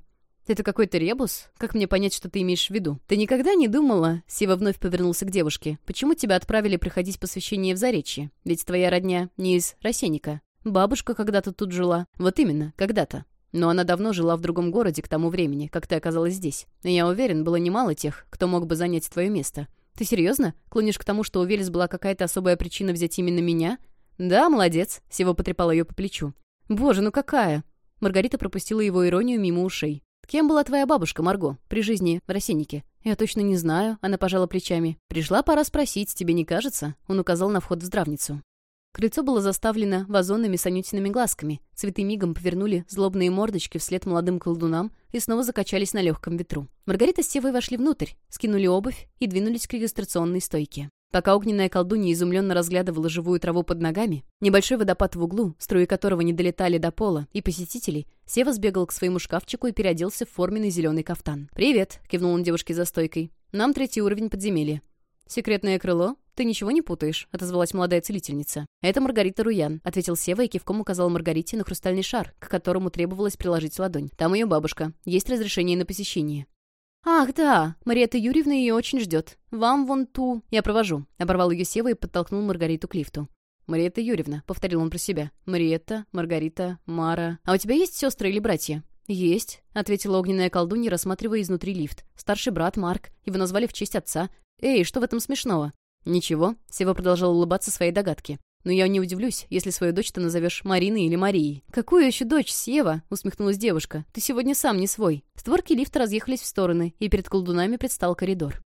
«Это какой-то ребус? Как мне понять, что ты имеешь в виду?» «Ты никогда не думала...» Сива вновь повернулся к девушке. «Почему тебя отправили приходить посвящение в Заречье? Ведь твоя родня не из Росенника. Бабушка когда-то тут жила. Вот именно, когда-то. Но она давно жила в другом городе к тому времени, как ты оказалась здесь. И я уверен, было немало тех, кто мог бы занять твое место. Ты серьезно? Клонишь к тому, что у Велес была какая-то особая причина взять именно меня? Да, молодец. Сева потрепал ее по плечу. Боже, ну какая? Маргарита пропустила его иронию мимо ушей. «Кем была твоя бабушка, Марго, при жизни в Росиннике?» «Я точно не знаю», — она пожала плечами. «Пришла пора спросить, тебе не кажется?» Он указал на вход в здравницу. Крыльцо было заставлено вазонами с анютиными глазками. Цветы мигом повернули злобные мордочки вслед молодым колдунам и снова закачались на легком ветру. Маргарита с Севой вошли внутрь, скинули обувь и двинулись к регистрационной стойке. Пока огненная колдунья изумленно разглядывала живую траву под ногами, небольшой водопад в углу, струи которого не долетали до пола, и посетителей, Сева сбегал к своему шкафчику и переоделся в форменный зеленый кафтан. «Привет!» — кивнул он девушке за стойкой. «Нам третий уровень подземелья». «Секретное крыло? Ты ничего не путаешь», — отозвалась молодая целительница. «Это Маргарита Руян», — ответил Сева и кивком указал Маргарите на хрустальный шар, к которому требовалось приложить ладонь. «Там ее бабушка. Есть разрешение на посещение». «Ах, да, Мариэта Юрьевна ее очень ждет. Вам вон ту...» «Я провожу», — оборвал ее Сева и подтолкнул Маргариту к лифту. «Мариэта Юрьевна», — повторил он про себя. «Мариетта, Маргарита, Мара... А у тебя есть сестры или братья?» «Есть», — ответила огненная колдунья, рассматривая изнутри лифт. «Старший брат Марк. Его назвали в честь отца. «Эй, что в этом смешного?» «Ничего», — Сева продолжал улыбаться своей догадке. «Но я не удивлюсь, если свою дочь ты назовешь Мариной или Марией». «Какую еще дочь, Сева?» — усмехнулась девушка. «Ты сегодня сам не свой». Створки лифта разъехались в стороны, и перед колдунами предстал коридор.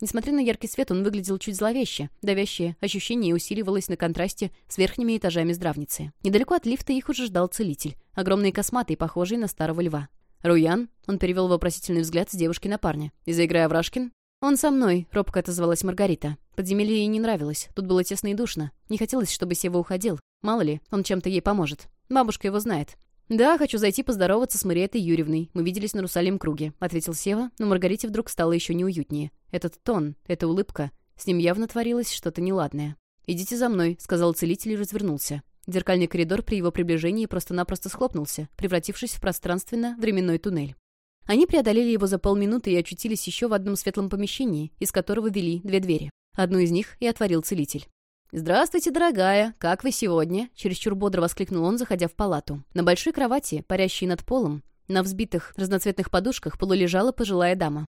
Несмотря на яркий свет, он выглядел чуть зловеще. Давящее ощущение усиливалось на контрасте с верхними этажами здравницы. Недалеко от лифта их уже ждал целитель. Огромный косматый, похожий на старого льва. «Руян?» — он перевел вопросительный взгляд с девушки на парня. «Из-за игры Аврашкин?» «Он со мной», — робко отозвалась Маргарита. Подземелье ей не нравилось. Тут было тесно и душно. Не хотелось, чтобы Сева уходил. Мало ли, он чем-то ей поможет. Бабушка его знает. «Да, хочу зайти поздороваться с Мариэтой Юрьевной. Мы виделись на Русалим круге», — ответил Сева, но Маргарите вдруг стало еще неуютнее. Этот тон, эта улыбка. С ним явно творилось что-то неладное. «Идите за мной», — сказал целитель и развернулся. Зеркальный коридор при его приближении просто-напросто схлопнулся, превратившись в пространственно-временной туннель. Они преодолели его за полминуты и очутились еще в одном светлом помещении, из которого вели две двери. Одну из них и отворил целитель. «Здравствуйте, дорогая! Как вы сегодня?» Чересчур бодро воскликнул он, заходя в палату. На большой кровати, парящей над полом, на взбитых разноцветных подушках полулежала пожилая дама.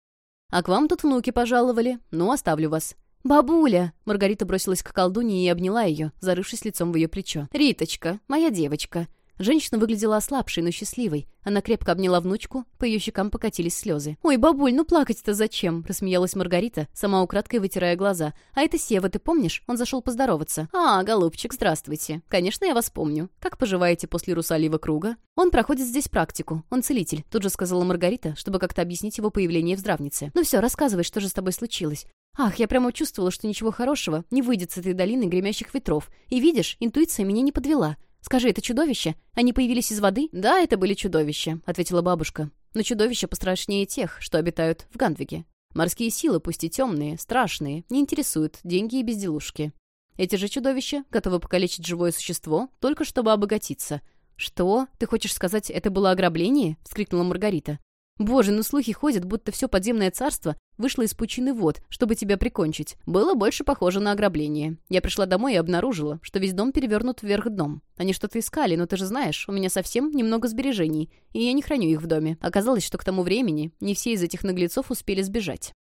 «А к вам тут внуки пожаловали. Ну, оставлю вас». «Бабуля!» Маргарита бросилась к колдуне и обняла ее, зарывшись лицом в ее плечо. «Риточка, моя девочка!» Женщина выглядела ослабшей, но счастливой. Она крепко обняла внучку, по ее щекам покатились слезы. «Ой, бабуль, ну плакать-то зачем?» — рассмеялась Маргарита, сама украдкой вытирая глаза. «А это Сева, ты помнишь? Он зашел поздороваться». «А, голубчик, здравствуйте. Конечно, я вас помню. Как поживаете после Русалива круга?» «Он проходит здесь практику. Он целитель», — тут же сказала Маргарита, чтобы как-то объяснить его появление в здравнице. «Ну все, рассказывай, что же с тобой случилось?» Ах, я прямо чувствовала, что ничего хорошего не выйдет с этой долины гремящих ветров. И видишь, интуиция меня не подвела. «Скажи, это чудовище? Они появились из воды?» «Да, это были чудовища», — ответила бабушка. «Но чудовища пострашнее тех, что обитают в Гандвиге. Морские силы, пусть и темные, страшные, не интересуют деньги и безделушки. Эти же чудовища готовы покалечить живое существо, только чтобы обогатиться». «Что? Ты хочешь сказать, это было ограбление?» — вскрикнула Маргарита. Боже, ну слухи ходят, будто все подземное царство вышло из пучины вод, чтобы тебя прикончить. Было больше похоже на ограбление. Я пришла домой и обнаружила, что весь дом перевернут вверх дном. Они что-то искали, но ты же знаешь, у меня совсем немного сбережений, и я не храню их в доме. Оказалось, что к тому времени не все из этих наглецов успели сбежать.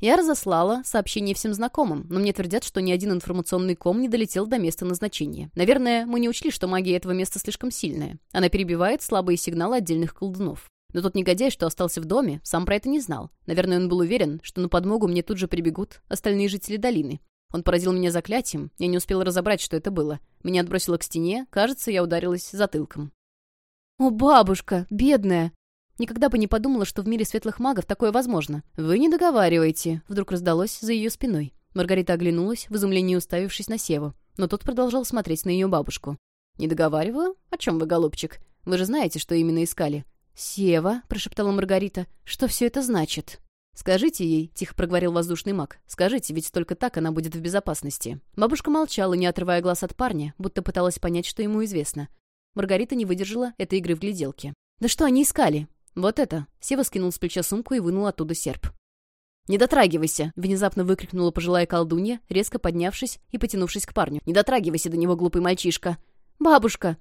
Я разослала сообщение всем знакомым, но мне твердят, что ни один информационный ком не долетел до места назначения. Наверное, мы не учли, что магия этого места слишком сильная. Она перебивает слабые сигналы отдельных колдунов. Но тот негодяй, что остался в доме, сам про это не знал. Наверное, он был уверен, что на подмогу мне тут же прибегут остальные жители долины. Он поразил меня заклятием, я не успела разобрать, что это было. Меня отбросило к стене, кажется, я ударилась затылком. «О, бабушка, бедная!» Никогда бы не подумала, что в мире светлых магов такое возможно. «Вы не договариваете», — вдруг раздалось за ее спиной. Маргарита оглянулась, в изумлении уставившись на Севу, но тот продолжал смотреть на ее бабушку. «Не договариваю? О чем вы, голубчик? Вы же знаете, что именно искали. «Сева», — прошептала Маргарита, — «что все это значит?» «Скажите ей», — тихо проговорил воздушный маг. «Скажите, ведь только так она будет в безопасности». Бабушка молчала, не отрывая глаз от парня, будто пыталась понять, что ему известно. Маргарита не выдержала этой игры в гляделке. «Да что они искали?» «Вот это!» Сева скинул с плеча сумку и вынул оттуда серп. «Не дотрагивайся!» — внезапно выкрикнула пожилая колдунья, резко поднявшись и потянувшись к парню. «Не дотрагивайся до него, глупый мальчишка!» «Бабушка!»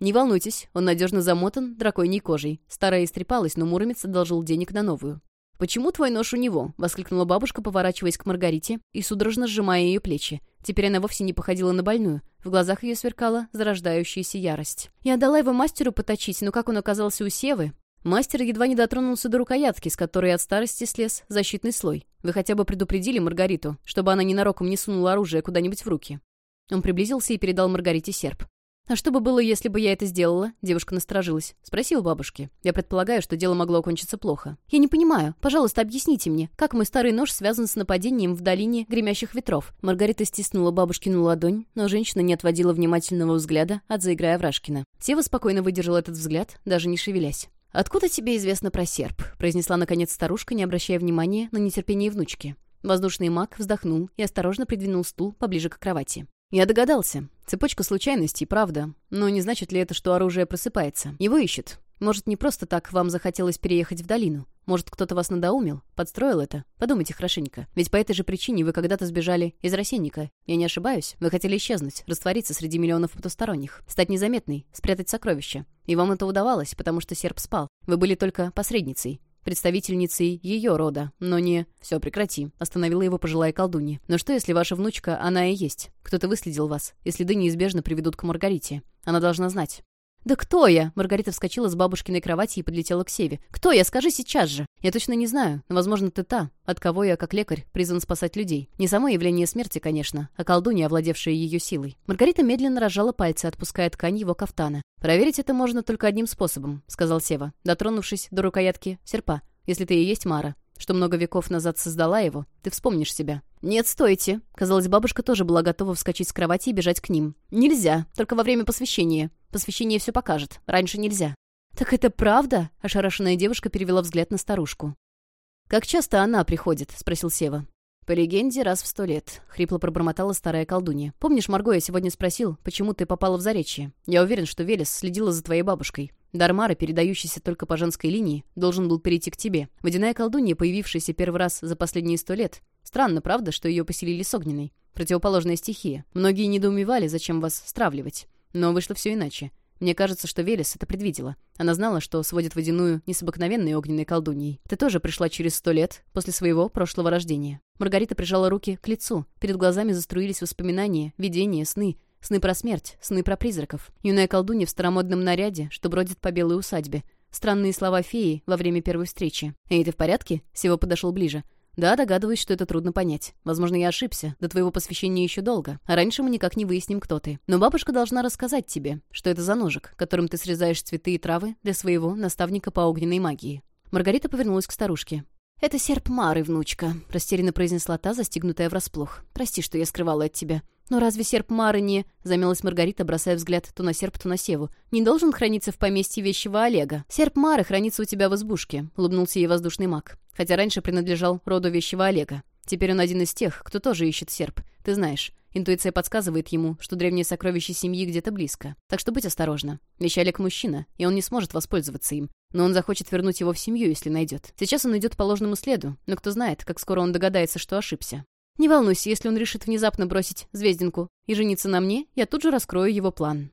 «Не волнуйтесь, он надежно замотан драконьей кожей. Старая истрепалась, но Муромец одолжил денег на новую. «Почему твой нож у него?» — воскликнула бабушка, поворачиваясь к Маргарите и судорожно сжимая ее плечи. Теперь она вовсе не походила на больную. В глазах ее сверкала зарождающаяся ярость. «Я отдала его мастеру поточить, но как он оказался у Севы?» Мастер едва не дотронулся до рукоятки, с которой от старости слез защитный слой. Вы хотя бы предупредили Маргариту, чтобы она ненароком не сунула оружие куда-нибудь в руки. Он приблизился и передал Маргарите серп. «А что бы было, если бы я это сделала?» Девушка насторожилась. Спросила бабушки. Я предполагаю, что дело могло окончиться плохо. «Я не понимаю. Пожалуйста, объясните мне, как мой старый нож связан с нападением в долине гремящих ветров?» Маргарита стиснула бабушкину ладонь, но женщина не отводила внимательного взгляда от заиграя Врашкина. Сева спокойно выдержал этот взгляд, даже не шевелясь. «Откуда тебе известно про серп?» произнесла наконец старушка, не обращая внимания на нетерпение внучки. Воздушный маг вздохнул и осторожно придвинул стул поближе к кровати. «Я догадался. Цепочка случайностей, правда. Но не значит ли это, что оружие просыпается? Его ищет. Может, не просто так вам захотелось переехать в долину? Может, кто-то вас надоумил? Подстроил это? Подумайте хорошенько. Ведь по этой же причине вы когда-то сбежали из рассенника. Я не ошибаюсь? Вы хотели исчезнуть, раствориться среди миллионов потусторонних, стать незаметной, спрятать сокровища. И вам это удавалось, потому что серп спал. Вы были только посредницей представительницей ее рода, но не... «Все, прекрати», — остановила его пожилая колдунья. «Но что, если ваша внучка, она и есть? Кто-то выследил вас, и следы неизбежно приведут к Маргарите. Она должна знать». «Да кто я?» Маргарита вскочила с бабушкиной кровати и подлетела к Севе. «Кто я? Скажи сейчас же!» «Я точно не знаю, но, возможно, ты та, от кого я, как лекарь, призван спасать людей. Не само явление смерти, конечно, а колдунья, овладевшая ее силой». Маргарита медленно разжала пальцы, отпуская ткань его кафтана. «Проверить это можно только одним способом», — сказал Сева, дотронувшись до рукоятки серпа. «Если ты и есть Мара, что много веков назад создала его, ты вспомнишь себя». «Нет, стойте!» Казалось, бабушка тоже была готова вскочить с кровати и бежать к ним. «Нельзя, только во время посвящения. Посвящение все покажет. Раньше нельзя». «Так это правда?» — ошарашенная девушка перевела взгляд на старушку. «Как часто она приходит?» — спросил Сева. «По легенде, раз в сто лет», — хрипло пробормотала старая колдунья. «Помнишь, Марго, я сегодня спросил, почему ты попала в Заречье? Я уверен, что Велес следила за твоей бабушкой. Дармара, передающийся только по женской линии, должен был перейти к тебе. Водяная колдунья, появившаяся первый раз за последние сто лет. Странно, правда, что ее поселили с огненной? Противоположная стихия. Многие недоумевали, зачем вас стравливать. Но вышло все иначе. Мне кажется, что Велес это предвидела. Она знала, что сводит водяную не с обыкновенной огненной колдуньей. Ты тоже пришла через сто лет после своего прошлого рождения. Маргарита прижала руки к лицу. Перед глазами заструились воспоминания, видения, сны. Сны про смерть, сны про призраков. Юная колдунья в старомодном наряде, что бродит по белой усадьбе. Странные слова феи во время первой встречи. «Эй, ты в порядке?» Сева подошел ближе. «Да, догадываюсь, что это трудно понять. Возможно, я ошибся. До твоего посвящения еще долго. А раньше мы никак не выясним, кто ты. Но бабушка должна рассказать тебе, что это за ножик, которым ты срезаешь цветы и травы для своего наставника по огненной магии». Маргарита повернулась к старушке. «Это серп Мары, внучка», — растерянно произнесла та, застигнутая врасплох. «Прости, что я скрывала от тебя. «Но разве серп Мары не...» — замялась Маргарита, бросая взгляд то на серп, то на Севу. «Не должен храниться в поместье вещего Олега. Серп Мары хранится у тебя в избушке», — улыбнулся ей воздушный маг. Хотя раньше принадлежал роду вещего Олега. Теперь он один из тех, кто тоже ищет серп. Ты знаешь, интуиция подсказывает ему, что древние сокровища семьи где-то близко. Так что будь осторожна. Вещий Олег мужчина, и он не сможет воспользоваться им. Но он захочет вернуть его в семью, если найдет. Сейчас он идет по ложному следу, но кто знает, как скоро он догадается, что ошибся. Не волнуйся, если он решит внезапно бросить Звездинку и жениться на мне, я тут же раскрою его план.